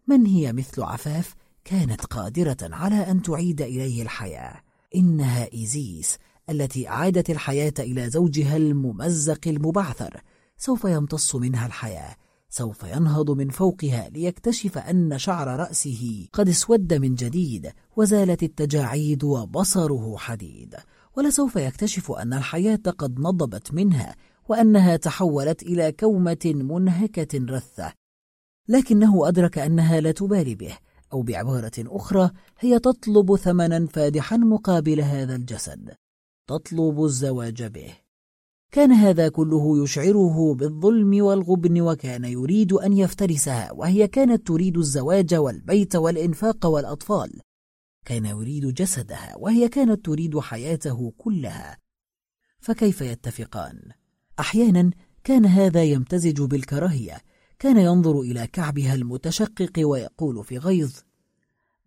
من هي مثل عفاف كانت قادرة على أن تعيد إليه الحياة؟ إنها إيزيس التي أعادت الحياة إلى زوجها الممزق المبعثر. سوف يمتص منها الحياة سوف ينهض من فوقها ليكتشف أن شعر رأسه قد اسود من جديد وزالت التجاعيد وبصره حديد. ولسوف يكتشف أن الحياة قد نضبت منها وأنها تحولت إلى كومة منهكة رثة. لكنه أدرك أنها لا تبالي به أو بعبارة أخرى هي تطلب ثمنا فادحا مقابل هذا الجسد. تطلب الزواج به. كان هذا كله يشعره بالظلم والغبن وكان يريد أن يفترسها وهي كانت تريد الزواج والبيت والإنفاق والأطفال. كان يريد جسدها وهي كانت تريد حياته كلها. فكيف يتفقان؟ أحيانا كان هذا يمتزج بالكراهية. كان ينظر إلى كعبها المتشقق ويقول في غيظ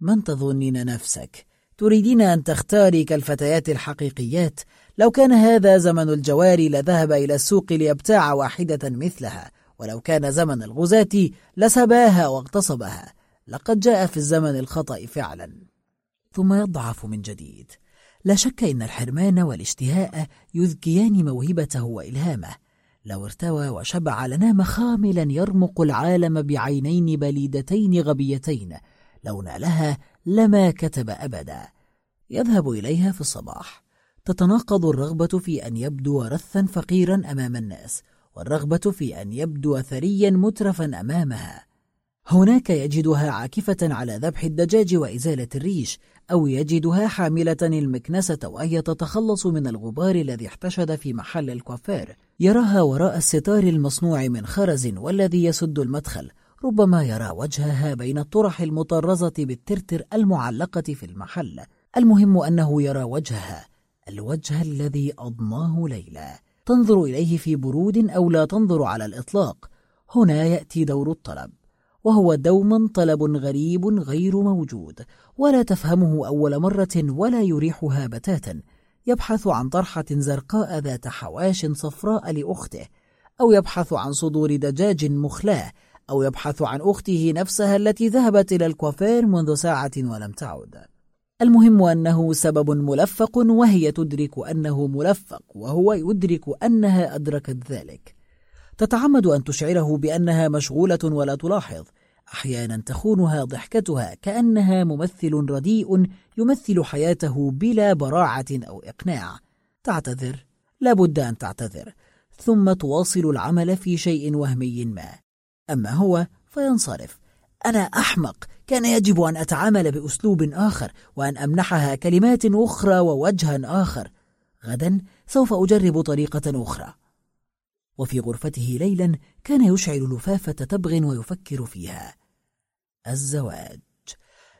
من تظنين نفسك؟ تريدين أن تختاري كالفتيات الحقيقيات؟ لو كان هذا زمن الجواري لذهب إلى السوق ليبتاع واحدة مثلها. ولو كان زمن الغزاة لسباها واغتصبها. لقد جاء في الزمن الخطأ فعلا. ثم يضعف من جديد. لا شك إن الحرمان والاشتهاء يذكيان موهبته وإلهامه. لو ارتوى وشبع لنام خاملا يرمق العالم بعينين بليدتين غبيتين. لو نالها لما كتب أبدا. يذهب إليها في الصباح. تتناقض الرغبة في أن يبدو رثا فقيرا أمام الناس والرغبة في أن يبدو ثريا مترفا أمامها. هناك يجدها عاكفة على ذبح الدجاج وإزالة الريش أو يجدها حاملة المكنسة وهي تتخلص من الغبار الذي احتشد في محل الكوافير. يراها وراء الستار المصنوع من خرز والذي يسد المدخل. ربما يرى وجهها بين الطرح المطرزة بالترتر المعلقة في المحل. المهم أنه يرى وجهها. الوجه الذي أضناه ليلى. تنظر إليه في برود أو لا تنظر على الإطلاق. هنا يأتي دور الطلب. وهو دوما طلب غريب غير موجود ولا تفهمه أول مرة ولا يريحها بتاتا. يبحث عن طرحة زرقاء ذات حواش صفراء لأخته أو يبحث عن صدور دجاج مخلاة أو يبحث عن أخته نفسها التي ذهبت إلى الكوافير منذ ساعة ولم تعد. المهم أنه سبب ملفق وهي تدرك أنه ملفق وهو يدرك أنها أدركت ذلك. تتعمد أن تشعره بأنها مشغولة ولا تلاحظ. أحيانا تخونها ضحكتها كأنها ممثل رديء يمثل حياته بلا براعة أو إقناع. تعتذر. لابد أن تعتذر. ثم تواصل العمل في شيء وهمي ما. أما هو فينصرف. أنا أحمق. كان يجب أن أتعامل بأسلوب آخر وأن أمنحها كلمات أخرى ووجها آخر. غدا سوف أجرب طريقة أخرى. وفي غرفته ليلا كان يشعل لفافة تبغ ويفكر فيها. الزواج.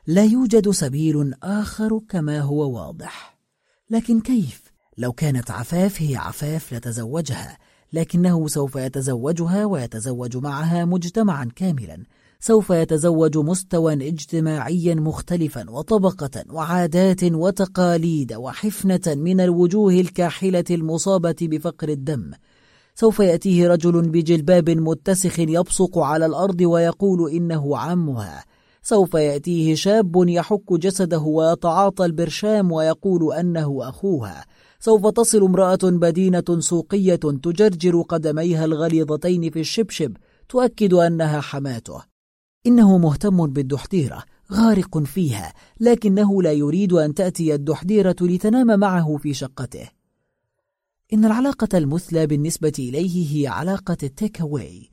لا يوجد سبيل آخر كما هو واضح. لكن كيف؟ لو كانت عفاف هي عفاف لتزوجها لكنه سوف يتزوجها ويتزوج معها مجتمعا كاملا. سوف يتزوج مستوى اجتماعيا مختلفا وطبقة وعادات وتقاليد وحفنة من الوجوه الكاحلة المصابة بفقر الدم. سوف يأتيه رجل بجلباب متسخ يبصق على الأرض ويقول إنه عمها. سوف يأتيه شاب يحك جسده ويتعاطى البرشام ويقول أنه أخوها. سوف تصل امرأة بدينة سوقية تجرجر قدميها الغليظتين في الشبشب تؤكد أنها حماته. إنه مهتم بالدحديرة غارق فيها لكنه لا يريد أن تأتي الدحديرة لتنام معه في شقته. إن العلاقة المثلى بالنسبة إليه هي علاقة التكوي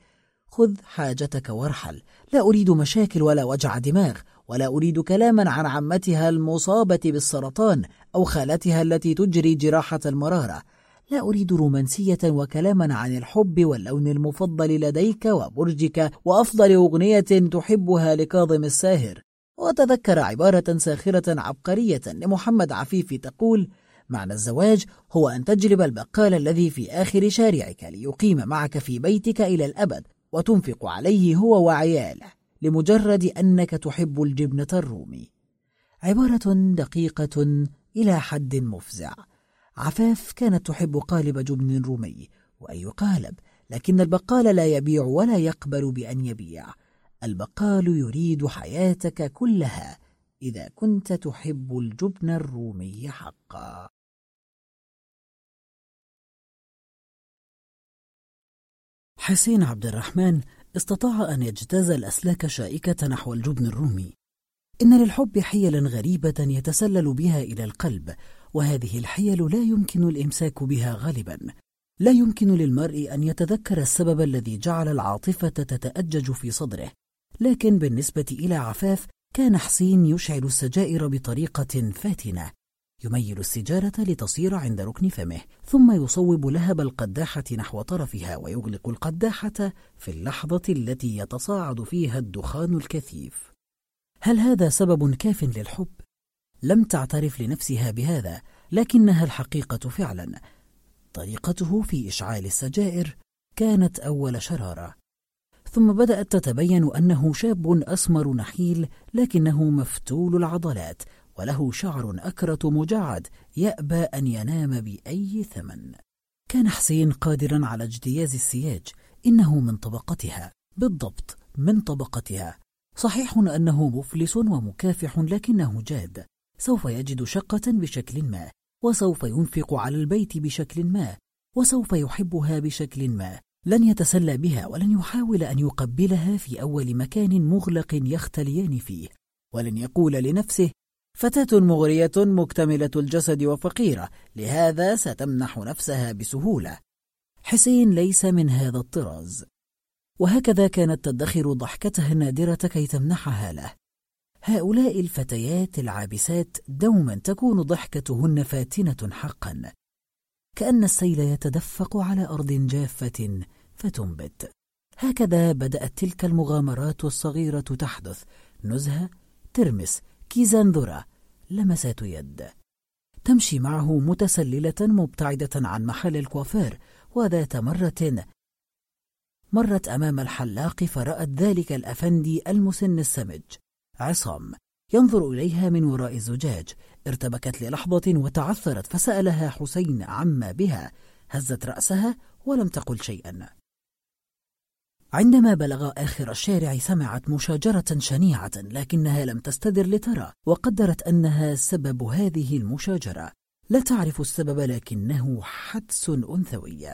خذ حاجتك وارحل. لا أريد مشاكل ولا وجع دماغ ولا أريد كلاما عن عمتها المصابة بالسرطان أو خالتها التي تجري جراحة المرارة. لا أريد رومانسية وكلاما عن الحب واللون المفضل لديك وبرجك وأفضل أغنية تحبها لكاظم الساهر. وتذكر عبارة ساخرة عبقرية لمحمد عفيفي تقول معنى الزواج هو أن تجلب البقال الذي في آخر شارعك ليقيم معك في بيتك إلى الأبد وتنفق عليه هو وعياله لمجرد أنك تحب الجبنة الرومي. عبارة دقيقة إلى حد مفزع. عفاف كانت تحب قالب جبن رومي وأي قالب لكن البقال لا يبيع ولا يقبل بأن يبيع. البقال يريد حياتك كلها إذا كنت تحب الجبن الرومي حقا. حسين عبد الرحمن استطاع أن يجتاز الأسلاك شائكة نحو الجبن الرومي. إن للحب حيلا غريبة يتسلل بها إلى القلب وهذه الحيل لا يمكن الإمساك بها غالبا. لا يمكن للمرء أن يتذكر السبب الذي جعل العاطفة تتأجج في صدره. لكن بالنسبة إلى عفاف كان حسين يشعل السجائر بطريقة فاتنة. يميل السجارة لتصير عند ركن فمه ثم يصوب لهب القداحة نحو طرفها ويغلق القداحة في اللحظة التي يتصاعد فيها الدخان الكثيف. هل هذا سبب كاف للحب؟ لم تعترف لنفسها بهذا لكنها الحقيقة فعلا. طريقته في إشعال السجائر كانت أول شرارة. ثم بدأت تتبين أنه شاب أسمر نحيل لكنه مفتول العضلات وله شعر أكرة مجعد يأبى أن ينام بأي ثمن. كان حسين قادرا على اجتياز السياج إنه من طبقتها. بالضبط من طبقتها. صحيح أنه مفلس ومكافح لكنه جاد. سوف يجد شقة بشكل ما وسوف ينفق على البيت بشكل ما وسوف يحبها بشكل ما. لن يتسلى بها ولن يحاول أن يقبلها في أول مكان مغلق يختليان فيه. ولن يقول لنفسه فتاة مغرية مكتملة الجسد وفقيرة لهذا ستمنح نفسها بسهولة. حسين ليس من هذا الطراز. وهكذا كانت تدخر ضحكتها النادرة كي تمنحها له. هؤلاء الفتيات العابسات دوما تكون ضحكتهن فاتنة حقا. كأن السيل يتدفق على أرض جافة فتنبت. هكذا بدأت تلك المغامرات الصغيرة تحدث. نزهة ترمس كيزاندورا لمسات يد. تمشي معه متسللة مبتعدة عن محل الكوافير وذات مرة مرت أمام الحلاق فرأت ذلك الأفندي المسن السمج. عصام ينظر إليها من وراء الزجاج. ارتبكت للحظة وتعثرت فسألها حسين عما بها. هزت رأسها ولم تقل شيئا. عندما بلغ آخر الشارع سمعت مشاجرة شنيعة لكنها لم تستدر لترى وقدرت أنها سبب هذه المشاجرة. لا تعرف السبب لكنه حدس أنثوي.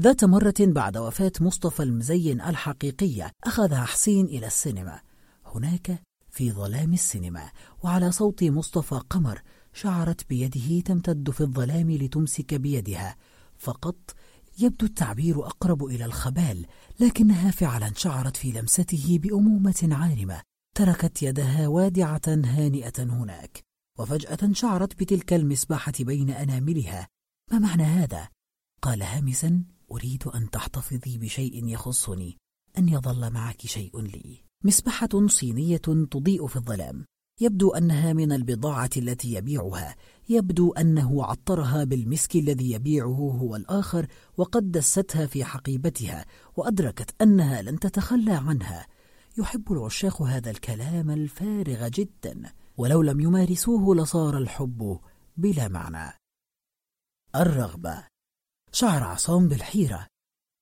ذات مرة بعد وفاة مصطفى المزين الحقيقية أخذها حسين إلى السينما. هناك في ظلام السينما وعلى صوت مصطفى قمر شعرت بيده تمتد في الظلام لتمسك بيدها. فقط يبدو التعبير أقرب إلى الخبال لكنها فعلا شعرت في لمسته بأمومة عارمة تركت يدها وادعة هانئة هناك وفجأة شعرت بتلك المسبحة بين أناملها. ما معنى هذا؟ قال هامسا أريد أن تحتفظي بشيء يخصني أن يظل معك شيء لي. مسبحة صينية تضيء في الظلام. يبدو أنها من البضاعة التي يبيعها. يبدو أنه عطرها بالمسك الذي يبيعه هو الآخر وقد دستها في حقيبتها وأدركت أنها لن تتخلى عنها. يحب العشاق هذا الكلام الفارغ جدا. ولو لم يمارسوه لصار الحب بلا معنى. الرغبة. شعر عصام بالحيرة.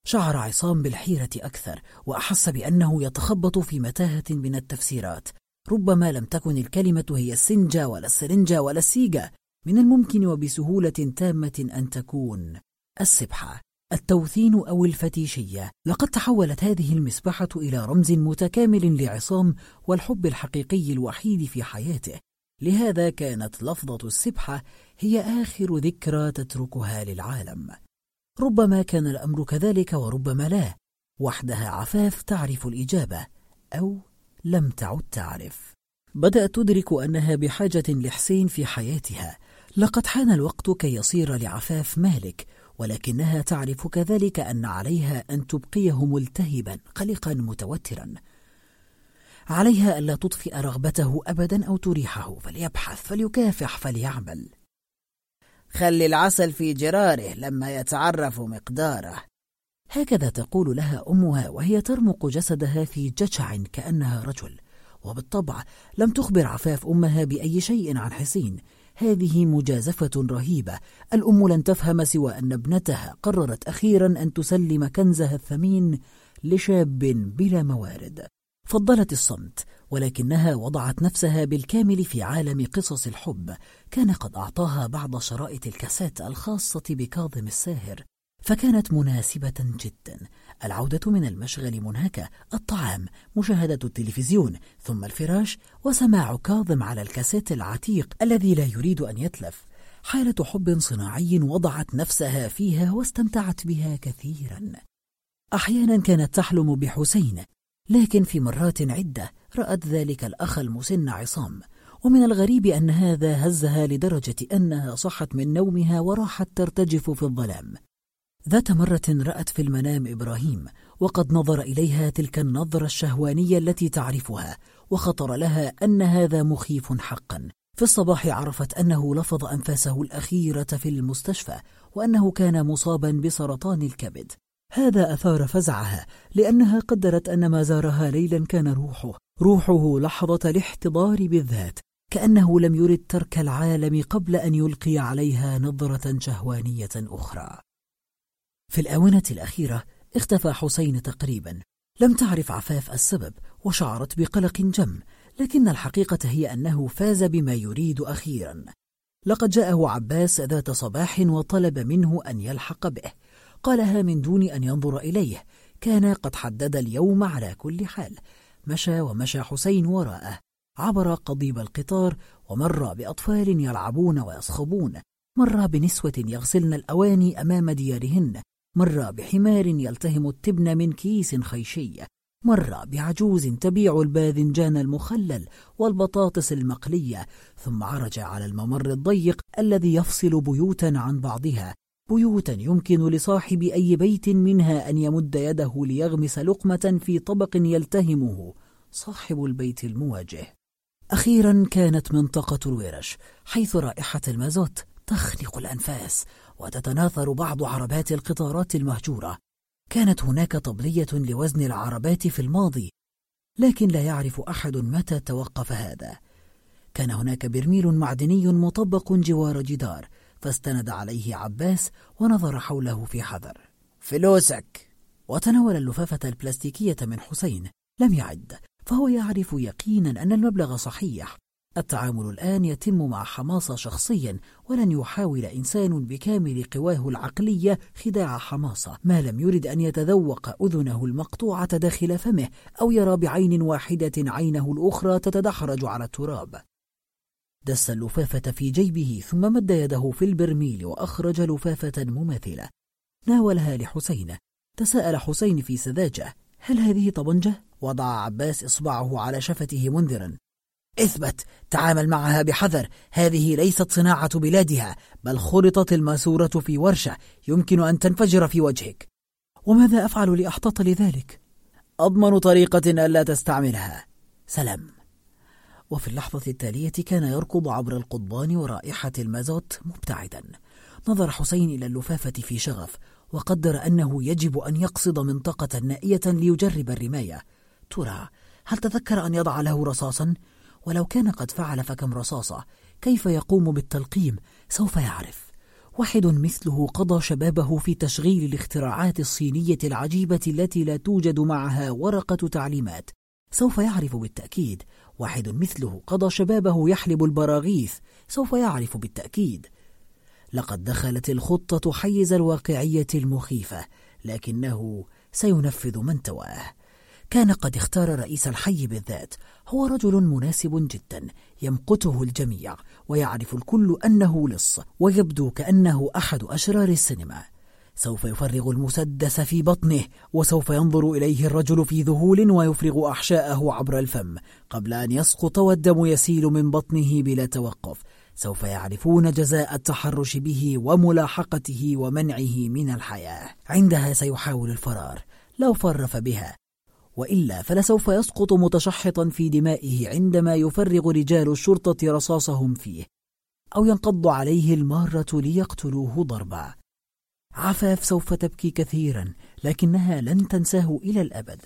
شعر عصام بالحيرة أكثر وأحس بأنه يتخبط في متاهة من التفسيرات. ربما لم تكن الكلمة هي السنجة ولا السرنجة ولا السيجة من الممكن وبسهولة تامة أن تكون. السبحة التوثين أو الفتيشية. لقد تحولت هذه المسبحة إلى رمز متكامل لعصام والحب الحقيقي الوحيد في حياته. لهذا كانت لفظة السبحة هي آخر ذكرى تتركها للعالم. ربما كان الأمر كذلك وربما لا. وحدها عفاف تعرف الإجابة أو لم تعد تعرف. بدأت تدرك أنها بحاجة لحسين في حياتها. لقد حان الوقت كي يصير لعفاف مالك ولكنها تعرف كذلك أن عليها أن تبقيه ملتهبا قلقا متوترا. عليها ألا تطفئ رغبته أبدا أو تريحه فليبحث فليكافح فليعمل. خلي العسل في جراره لما يتعرف مقداره. هكذا تقول لها أمها وهي ترمق جسدها في جشع كأنها رجل وبالطبع لم تخبر عفاف أمها بأي شيء عن حسين. هذه مجازفة رهيبة. الأم لن تفهم سوى أن ابنتها قررت أخيرا أن تسلم كنزها الثمين لشاب بلا موارد. فضلت الصمت ولكنها وضعت نفسها بالكامل في عالم قصص الحب. كان قد أعطاها بعض شرائط الكاسات الخاصة بكاظم الساهر. فكانت مناسبة جدا. العودة من المشغل منهكة الطعام مشاهدة التلفزيون ثم الفراش وسماع كاظم على الكاسيت العتيق الذي لا يريد أن يتلف. حالة حب صناعي وضعت نفسها فيها واستمتعت بها كثيرا. أحيانا كانت تحلم بحسين لكن في مرات عدة رأت ذلك الأخ المسن عصام. ومن الغريب أن هذا هزها لدرجة أنها صحت من نومها وراحت ترتجف في الظلام. ذات مرة رأت في المنام إبراهيم وقد نظر إليها تلك النظرة الشهوانية التي تعرفها وخطر لها أن هذا مخيف حقا. في الصباح عرفت أنه لفظ أنفاسه الأخيرة في المستشفى وأنه كان مصابا بسرطان الكبد. هذا أثار فزعها لأنها قدرت أن ما زارها ليلا كان روحه. روحه لحظة الاحتضار بالذات كأنه لم يرد ترك العالم قبل أن يلقي عليها نظرة شهوانية أخرى. في الآونة الأخيرة اختفى حسين تقريبا. لم تعرف عفاف السبب وشعرت بقلق جم لكن الحقيقة هي أنه فاز بما يريد أخيرا. لقد جاءه عباس ذات صباح وطلب منه أن يلحق به. قالها من دون أن ينظر إليه كان قد حدد اليوم على كل حال. مشى ومشى حسين وراءه. عبر قضيب القطار ومر بأطفال يلعبون ويصخبون. مر بنسوة يغسلن الأواني أمام ديارهن. مرة بحمار يلتهم التبن من كيس خيشي مرة بعجوز تبيع الباذنجان المخلل والبطاطس المقلية ثم عرج على الممر الضيق الذي يفصل بيوتا عن بعضها. بيوتا يمكن لصاحب أي بيت منها أن يمد يده ليغمس لقمة في طبق يلتهمه صاحب البيت المواجه. أخيرا كانت منطقة الورش حيث رائحة المازوت تخنق الأنفاس. وتتناثر بعض عربات القطارات المهجورة. كانت هناك طبلية لوزن العربات في الماضي لكن لا يعرف أحد متى توقف هذا. كان هناك برميل معدني مطبق جوار جدار فاستند عليه عباس ونظر حوله في حذر. فلوسك! وتناول اللفافة البلاستيكية من حسين لم يعد فهو يعرف يقينا أن المبلغ صحيح. التعامل الآن يتم مع حماصة شخصيا ولن يحاول إنسان بكامل قواه العقلية خداع حماصة. ما لم يرد أن يتذوق أذنه المقطوعة داخل فمه أو يرى بعين واحدة عينه الأخرى تتدحرج على التراب. دس اللفافة في جيبه ثم مد يده في البرميل وأخرج لفافة مماثلة. ناولها لحسين. تساءل حسين في سذاجة. هل هذه طبنجة؟ وضع عباس إصبعه على شفته منذرا. اثبت تعامل معها بحذر. هذه ليست صناعة بلادها بل خلطت الماسورة في ورشة. يمكن أن تنفجر في وجهك. وماذا أفعل لأحتط لذلك؟ أضمن طريقة ألا تستعملها. سلام. وفي اللحظة التالية كان يركض عبر القضبان ورائحة المازوت مبتعدا. نظر حسين إلى اللفافة في شغف وقدر أنه يجب أن يقصد منطقة نائية ليجرب الرماية. ترى هل تذكر أن يضع له رصاصا؟ ولو كان قد فعل فكم رصاصة كيف يقوم بالتلقيم؟ سوف يعرف. واحد مثله قضى شبابه في تشغيل الاختراعات الصينية العجيبة التي لا توجد معها ورقة تعليمات. سوف يعرف بالتأكيد. واحد مثله قضى شبابه يحلب البراغيث. سوف يعرف بالتأكيد. لقد دخلت الخطة حيز الواقعية المخيفة لكنه سينفذ من تواه. كان قد اختار رئيس الحي بالذات. هو رجل مناسب جدا يمقته الجميع ويعرف الكل أنه لص ويبدو كأنه أحد أشرار السينما. سوف يفرغ المسدس في بطنه وسوف ينظر إليه الرجل في ذهول ويفرغ أحشاءه عبر الفم. قبل أن يسقط والدم يسيل من بطنه بلا توقف. سوف يعرفون جزاء التحرش به وملاحقته ومنعه من الحياة. عندها سيحاول الفرار. لو فرف بها. وإلا فلسوف يسقط متشحطا في دمائه عندما يفرغ رجال الشرطة رصاصهم فيه أو ينقض عليه المارة ليقتلوه ضربا. عفاف سوف تبكي كثيرا لكنها لن تنساه إلى الأبد.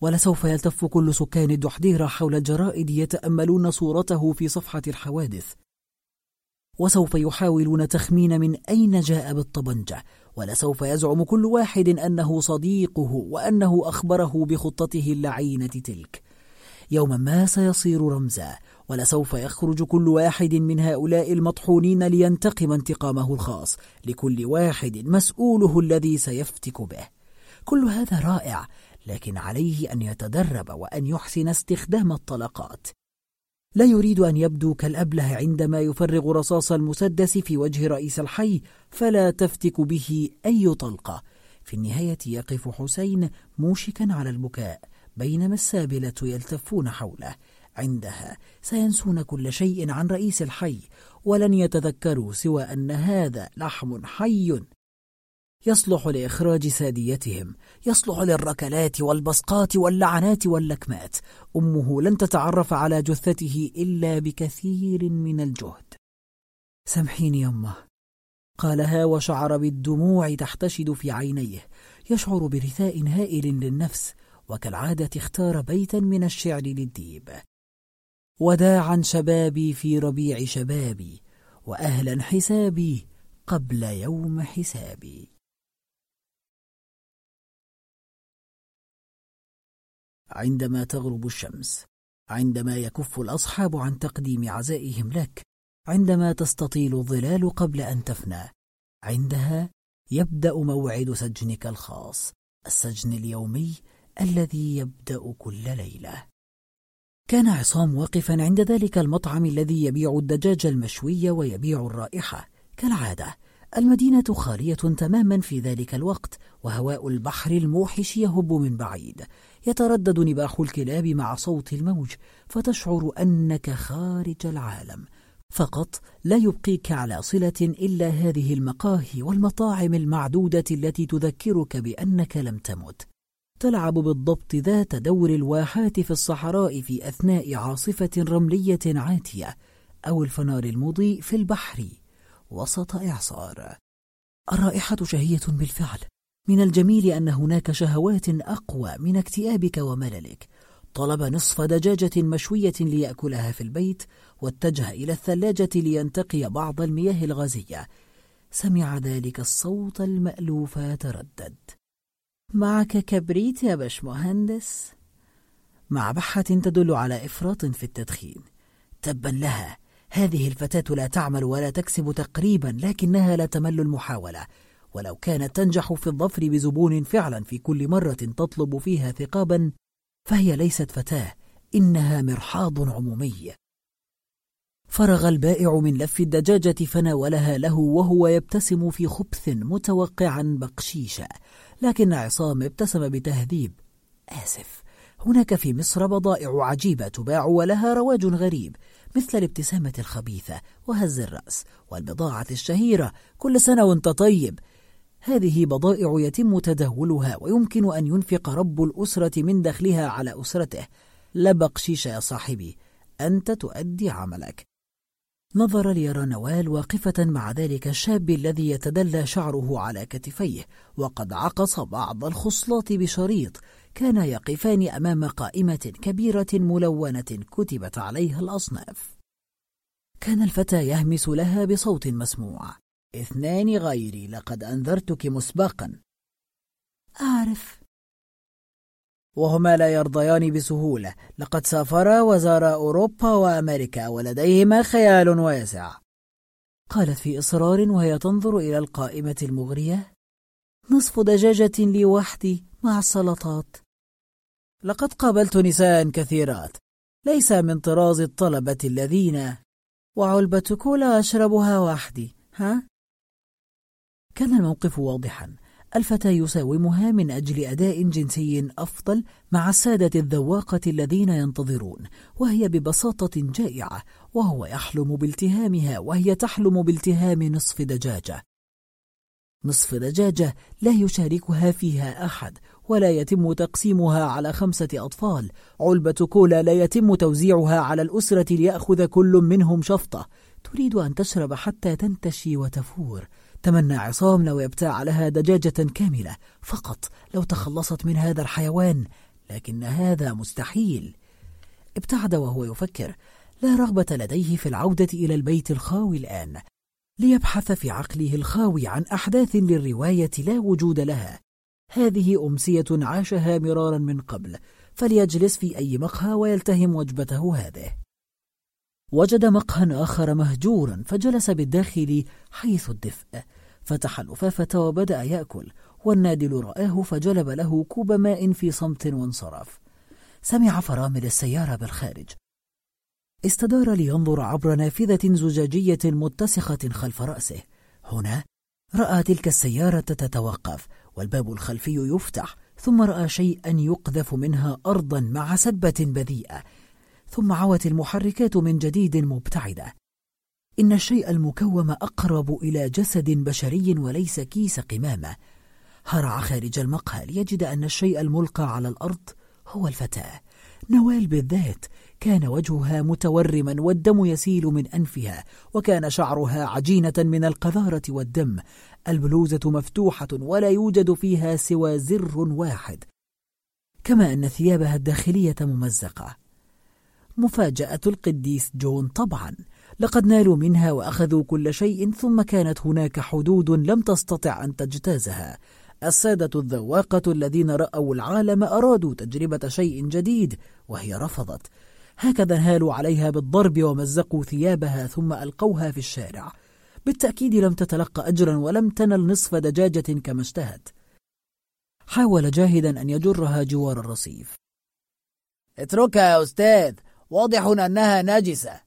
ولسوف يلتف كل سكان الدحديرة حول الجرائد يتأملون صورته في صفحة الحوادث. وسوف يحاولون تخمين من أين جاء بالطبنجة ولسوف يزعم كل واحد أنه صديقه وأنه أخبره بخطته اللعينة تلك. يوما ما سيصير رمزا ولسوف يخرج كل واحد من هؤلاء المطحونين لينتقم انتقامه الخاص لكل واحد مسؤوله الذي سيفتك به. كل هذا رائع لكن عليه أن يتدرب وأن يحسن استخدام الطلقات. لا يريد أن يبدو كالأبله عندما يفرغ رصاص المسدس في وجه رئيس الحي فلا تفتك به أي طلقة. في النهاية يقف حسين موشكا على البكاء بينما السابلة يلتفون حوله. عندها سينسون كل شيء عن رئيس الحي ولن يتذكروا سوى أن هذا لحم حي. يصلح لإخراج ساديتهم يصلح للركلات والبصقات واللعنات واللكمات. أمه لن تتعرف على جثته إلا بكثير من الجهد. سامحيني يمه قالها وشعر بالدموع تحتشد في عينيه يشعر برثاء هائل للنفس وكالعادة اختار بيتا من الشعر للديب. وداعا شبابي في ربيع شبابي وأهلا حسابي قبل يوم حسابي. عندما تغرب الشمس عندما يكف الأصحاب عن تقديم عزائهم لك عندما تستطيل الظلال قبل أن تفنى عندها يبدأ موعد سجنك الخاص السجن اليومي الذي يبدأ كل ليلة. كان عصام واقفا عند ذلك المطعم الذي يبيع الدجاج المشوي ويبيع الرائحة. كالعادة المدينة خالية تماما في ذلك الوقت وهواء البحر الموحش يهب من بعيد. يتردد نباح الكلاب مع صوت الموج فتشعر أنك خارج العالم. فقط لا يبقيك على صلة إلا هذه المقاهي والمطاعم المعدودة التي تذكرك بأنك لم تمت. تلعب بالضبط ذات دور الواحات في الصحراء في أثناء عاصفة رملية عاتية أو الفنار المضيء في البحر. وسط إعصار. الرائحة شهية بالفعل. من الجميل أن هناك شهوات أقوى من اكتئابك ومللك. طلب نصف دجاجة مشوية ليأكلها في البيت واتجه إلى الثلاجة لينتقي بعض المياه الغازية. سمع ذلك الصوت المألوف تردد. معك كبريت يا باشمهندس؟ مع بحة تدل على إفراط في التدخين. تبا لها هذه الفتاة لا تعمل ولا تكسب تقريبا لكنها لا تمل المحاولة. ولو كانت تنجح في الظفر بزبون فعلا في كل مرة تطلب فيها ثقابا فهي ليست فتاة إنها مرحاض عمومي. فرغ البائع من لف الدجاجة فناولها له وهو يبتسم في خبث متوقعا بقشيشة لكن عصام ابتسم بتهذيب. آسف. هناك في مصر بضائع عجيبة تباع ولها رواج غريب مثل الابتسامة الخبيثة وهز الرأس والبضاعة الشهيرة. كل سنة وانت طيب. هذه بضائع يتم تداولها ويمكن أن ينفق رب الأسرة من دخلها على أسرته. لا بقشيش يا صاحبي أنت تؤدي عملك. نظر ليرى نوال واقفة مع ذلك الشاب الذي يتدلى شعره على كتفيه وقد عقص بعض الخصلات بشريط. كان يقفان أمام قائمة كبيرة ملونة كتبت عليها الأصناف. كان الفتى يهمس لها بصوت مسموع. اثنان غيري لقد أنذرتك مسبقا. أعرف. وهما لا يرضيان بسهولة. لقد سافرا وزارا أوروبا وأمريكا ولديهما خيال واسع. قالت في إصرار وهي تنظر إلى القائمة المغرية. نصف دجاجة لي وحدي مع السلطات. لقد قابلت نساء كثيرات. ليس من طراز الطلبة الذين. وعلبة كولا أشربها وحدي. ها؟ كان الموقف واضحا. الفتى يساومها من أجل أداء جنسي أفضل مع السادة الذواقة الذين ينتظرون وهي ببساطة جائعة وهو يحلم بالتهامها وهي تحلم بالتهام نصف دجاجة. نصف دجاجة لا يشاركها فيها أحد ولا يتم تقسيمها على خمسة أطفال. علبة كولا لا يتم توزيعها على الأسرة ليأخذ كل منهم شفطة. تريد أن تشرب حتى تنتشي وتفور. تمنى عصام لو يبتاع لها دجاجة كاملة. فقط لو تخلصت من هذا الحيوان لكن هذا مستحيل. ابتعد وهو يفكر. لا رغبة لديه في العودة إلى البيت الخاوي الآن. ليبحث في عقله الخاوي عن أحداث للرواية لا وجود لها. هذه أمسية عاشها مرارا من قبل. فليجلس في أي مقهى ويلتهم وجبته هذه. وجد مقهى آخر مهجورا فجلس بالداخل حيث الدفء. فتح الأفافة وبدأ يأكل والنادل رآه فجلب له كوب ماء في صمت وانصرف. سمع فرامل السيارة بالخارج. استدار لينظر عبر نافذة زجاجية متسخة خلف رأسه. هنا رأى تلك السيارة تتوقف والباب الخلفي يفتح ثم رأى شيئا يقذف منها أرضا مع سبة بذيئة. ثم عوت المحركات من جديد مبتعدة. إن الشيء المكوم أقرب إلى جسد بشري وليس كيس قمامة. هرع خارج المقهى ليجد أن الشيء الملقى على الأرض هو الفتاة. نوال بالذات كان وجهها متورما والدم يسيل من أنفها وكان شعرها عجينة من القذارة والدم. البلوزة مفتوحة ولا يوجد فيها سوى زر واحد. كما أن ثيابها الداخلية ممزقة. مفاجأة القديس جون طبعا. لقد نالوا منها وأخذوا كل شيء ثم كانت هناك حدود لم تستطع أن تجتازها. السادة الذواقة الذين رأوا العالم أرادوا تجربة شيء جديد وهي رفضت. هكذا انهالوا عليها بالضرب ومزقوا ثيابها ثم ألقوها في الشارع. بالتأكيد لم تتلقى أجرا ولم تنل نصف دجاجة كما اشتهت. حاول جاهدا أن يجرها جوار الرصيف. اتركها يا أستاذ. واضح أنها ناجسة.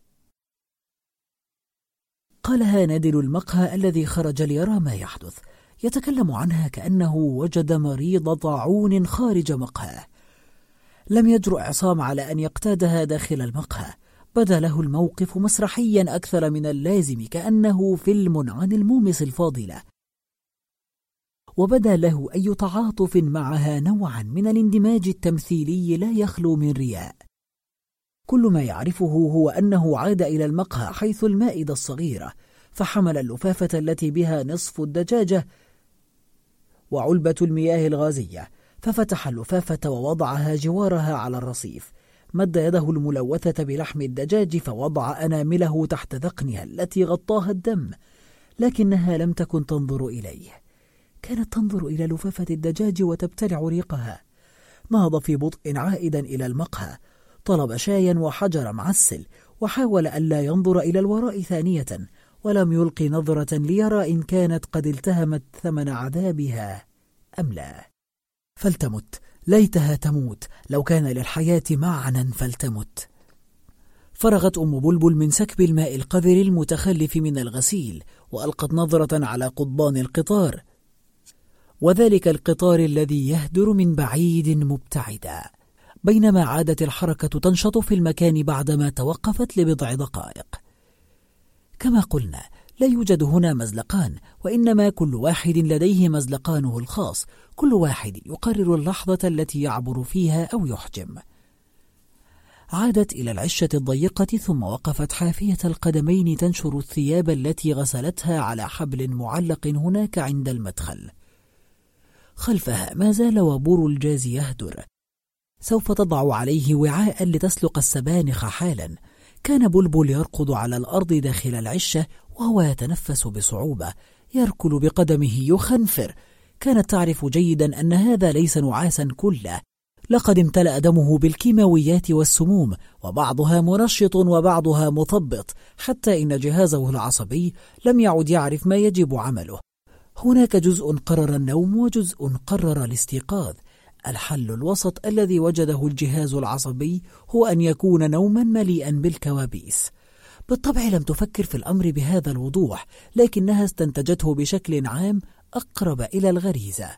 قالها نادل المقهى الذي خرج ليرى ما يحدث. يتكلم عنها كأنه وجد مريض طاعون خارج مقهاه. لم يجرؤ عصام على أن يقتادها داخل المقهى. بدا له الموقف مسرحيا أكثر من اللازم كأنه فيلم عن المومس الفاضلة. وبدا له أي تعاطف معها نوعا من الاندماج التمثيلي لا يخلو من رياء. كل ما يعرفه هو أنه عاد إلى المقهى حيث المائدة الصغيرة فحمل اللفافة التي بها نصف الدجاجة وعلبة المياه الغازية ففتح اللفافة ووضعها جوارها على الرصيف. مد يده الملوثة بلحم الدجاج فوضع أنامله تحت ذقنها التي غطاها الدم لكنها لم تكن تنظر إليه. كانت تنظر إلى لفافة الدجاج وتبتلع ريقها. نهض في بطء عائدا إلى المقهى طلب شايا وحجر معسل وحاول ألا ينظر إلى الوراء ثانية ولم يلق نظرة ليرى إن كانت قد التهمت ثمن عذابها أم لا. فلتمت ليتها تموت لو كان للحياة معنى فلتمت. فرغت أم بلبل من سكب الماء القذر المتخلف من الغسيل وألقت نظرة على قضبان القطار. وذلك القطار الذي يهدر من بعيد مبتعدا. بينما عادت الحركة تنشط في المكان بعدما توقفت لبضع دقائق. كما قلنا لا يوجد هنا مزلقان وإنما كل واحد لديه مزلقانه الخاص. كل واحد يقرر اللحظة التي يعبر فيها أو يحجم. عادت إلى العشة الضيقة ثم وقفت حافية القدمين تنشر الثياب التي غسلتها على حبل معلق هناك عند المدخل. خلفها ما زال وبور الجاز يهدر. سوف تضع عليه وعاء لتسلق السبانخ حالا. كان بلبل يركض على الأرض داخل العشة وهو يتنفس بصعوبة. يركل بقدمه يخنفر. كانت تعرف جيدا أن هذا ليس نعاسا كله. لقد امتلأ دمه بالكيماويات والسموم وبعضها مرشط وبعضها مثبط حتى إن جهازه العصبي لم يعد يعرف ما يجب عمله. هناك جزء قرر النوم وجزء قرر الاستيقاظ. الحل الوسط الذي وجده الجهاز العصبي هو أن يكون نوما مليئا بالكوابيس. بالطبع لم تفكر في الأمر بهذا الوضوح لكنها استنتجته بشكل عام أقرب إلى الغريزة.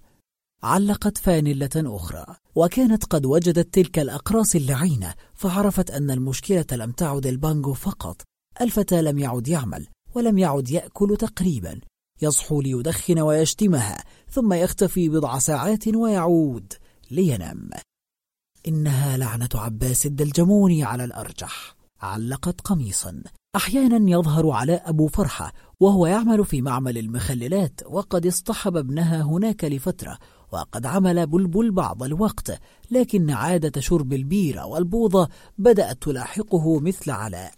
علقت فانلة أخرى وكانت قد وجدت تلك الأقراص اللعينة فعرفت أن المشكلة لم تعد البانجو فقط. الفتى لم يعد يعمل ولم يعد يأكل تقريبا. يصحو ليدخن ويشتمها ثم يختفي بضع ساعات ويعود. لينام. إنها لعنة عباس الدلجموني على الأرجح. علقت قميصا. أحيانا يظهر علاء أبو فرحة وهو يعمل في معمل المخللات وقد اصطحب ابنها هناك لفترة وقد عمل بلبل بعض الوقت لكن عادة شرب البيرة والبوظة بدأت تلاحقه مثل علاء.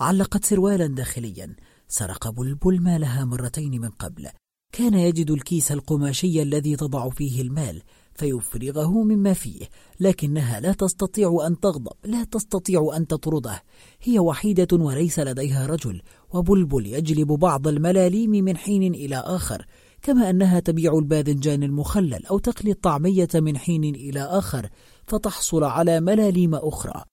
علقت سروالا داخليا. سرق بلبل مالها مرتين من قبل. كان يجد الكيس القماشي الذي تضع فيه المال. فيفرغه مما فيه لكنها لا تستطيع أن تغضب لا تستطيع أن تطرده. هي وحيدة وليس لديها رجل وبلبل يجلب بعض الملاليم من حين إلى آخر كما أنها تبيع الباذنجان المخلل أو تقلي الطعمية من حين إلى آخر فتحصل على ملاليم أخرى.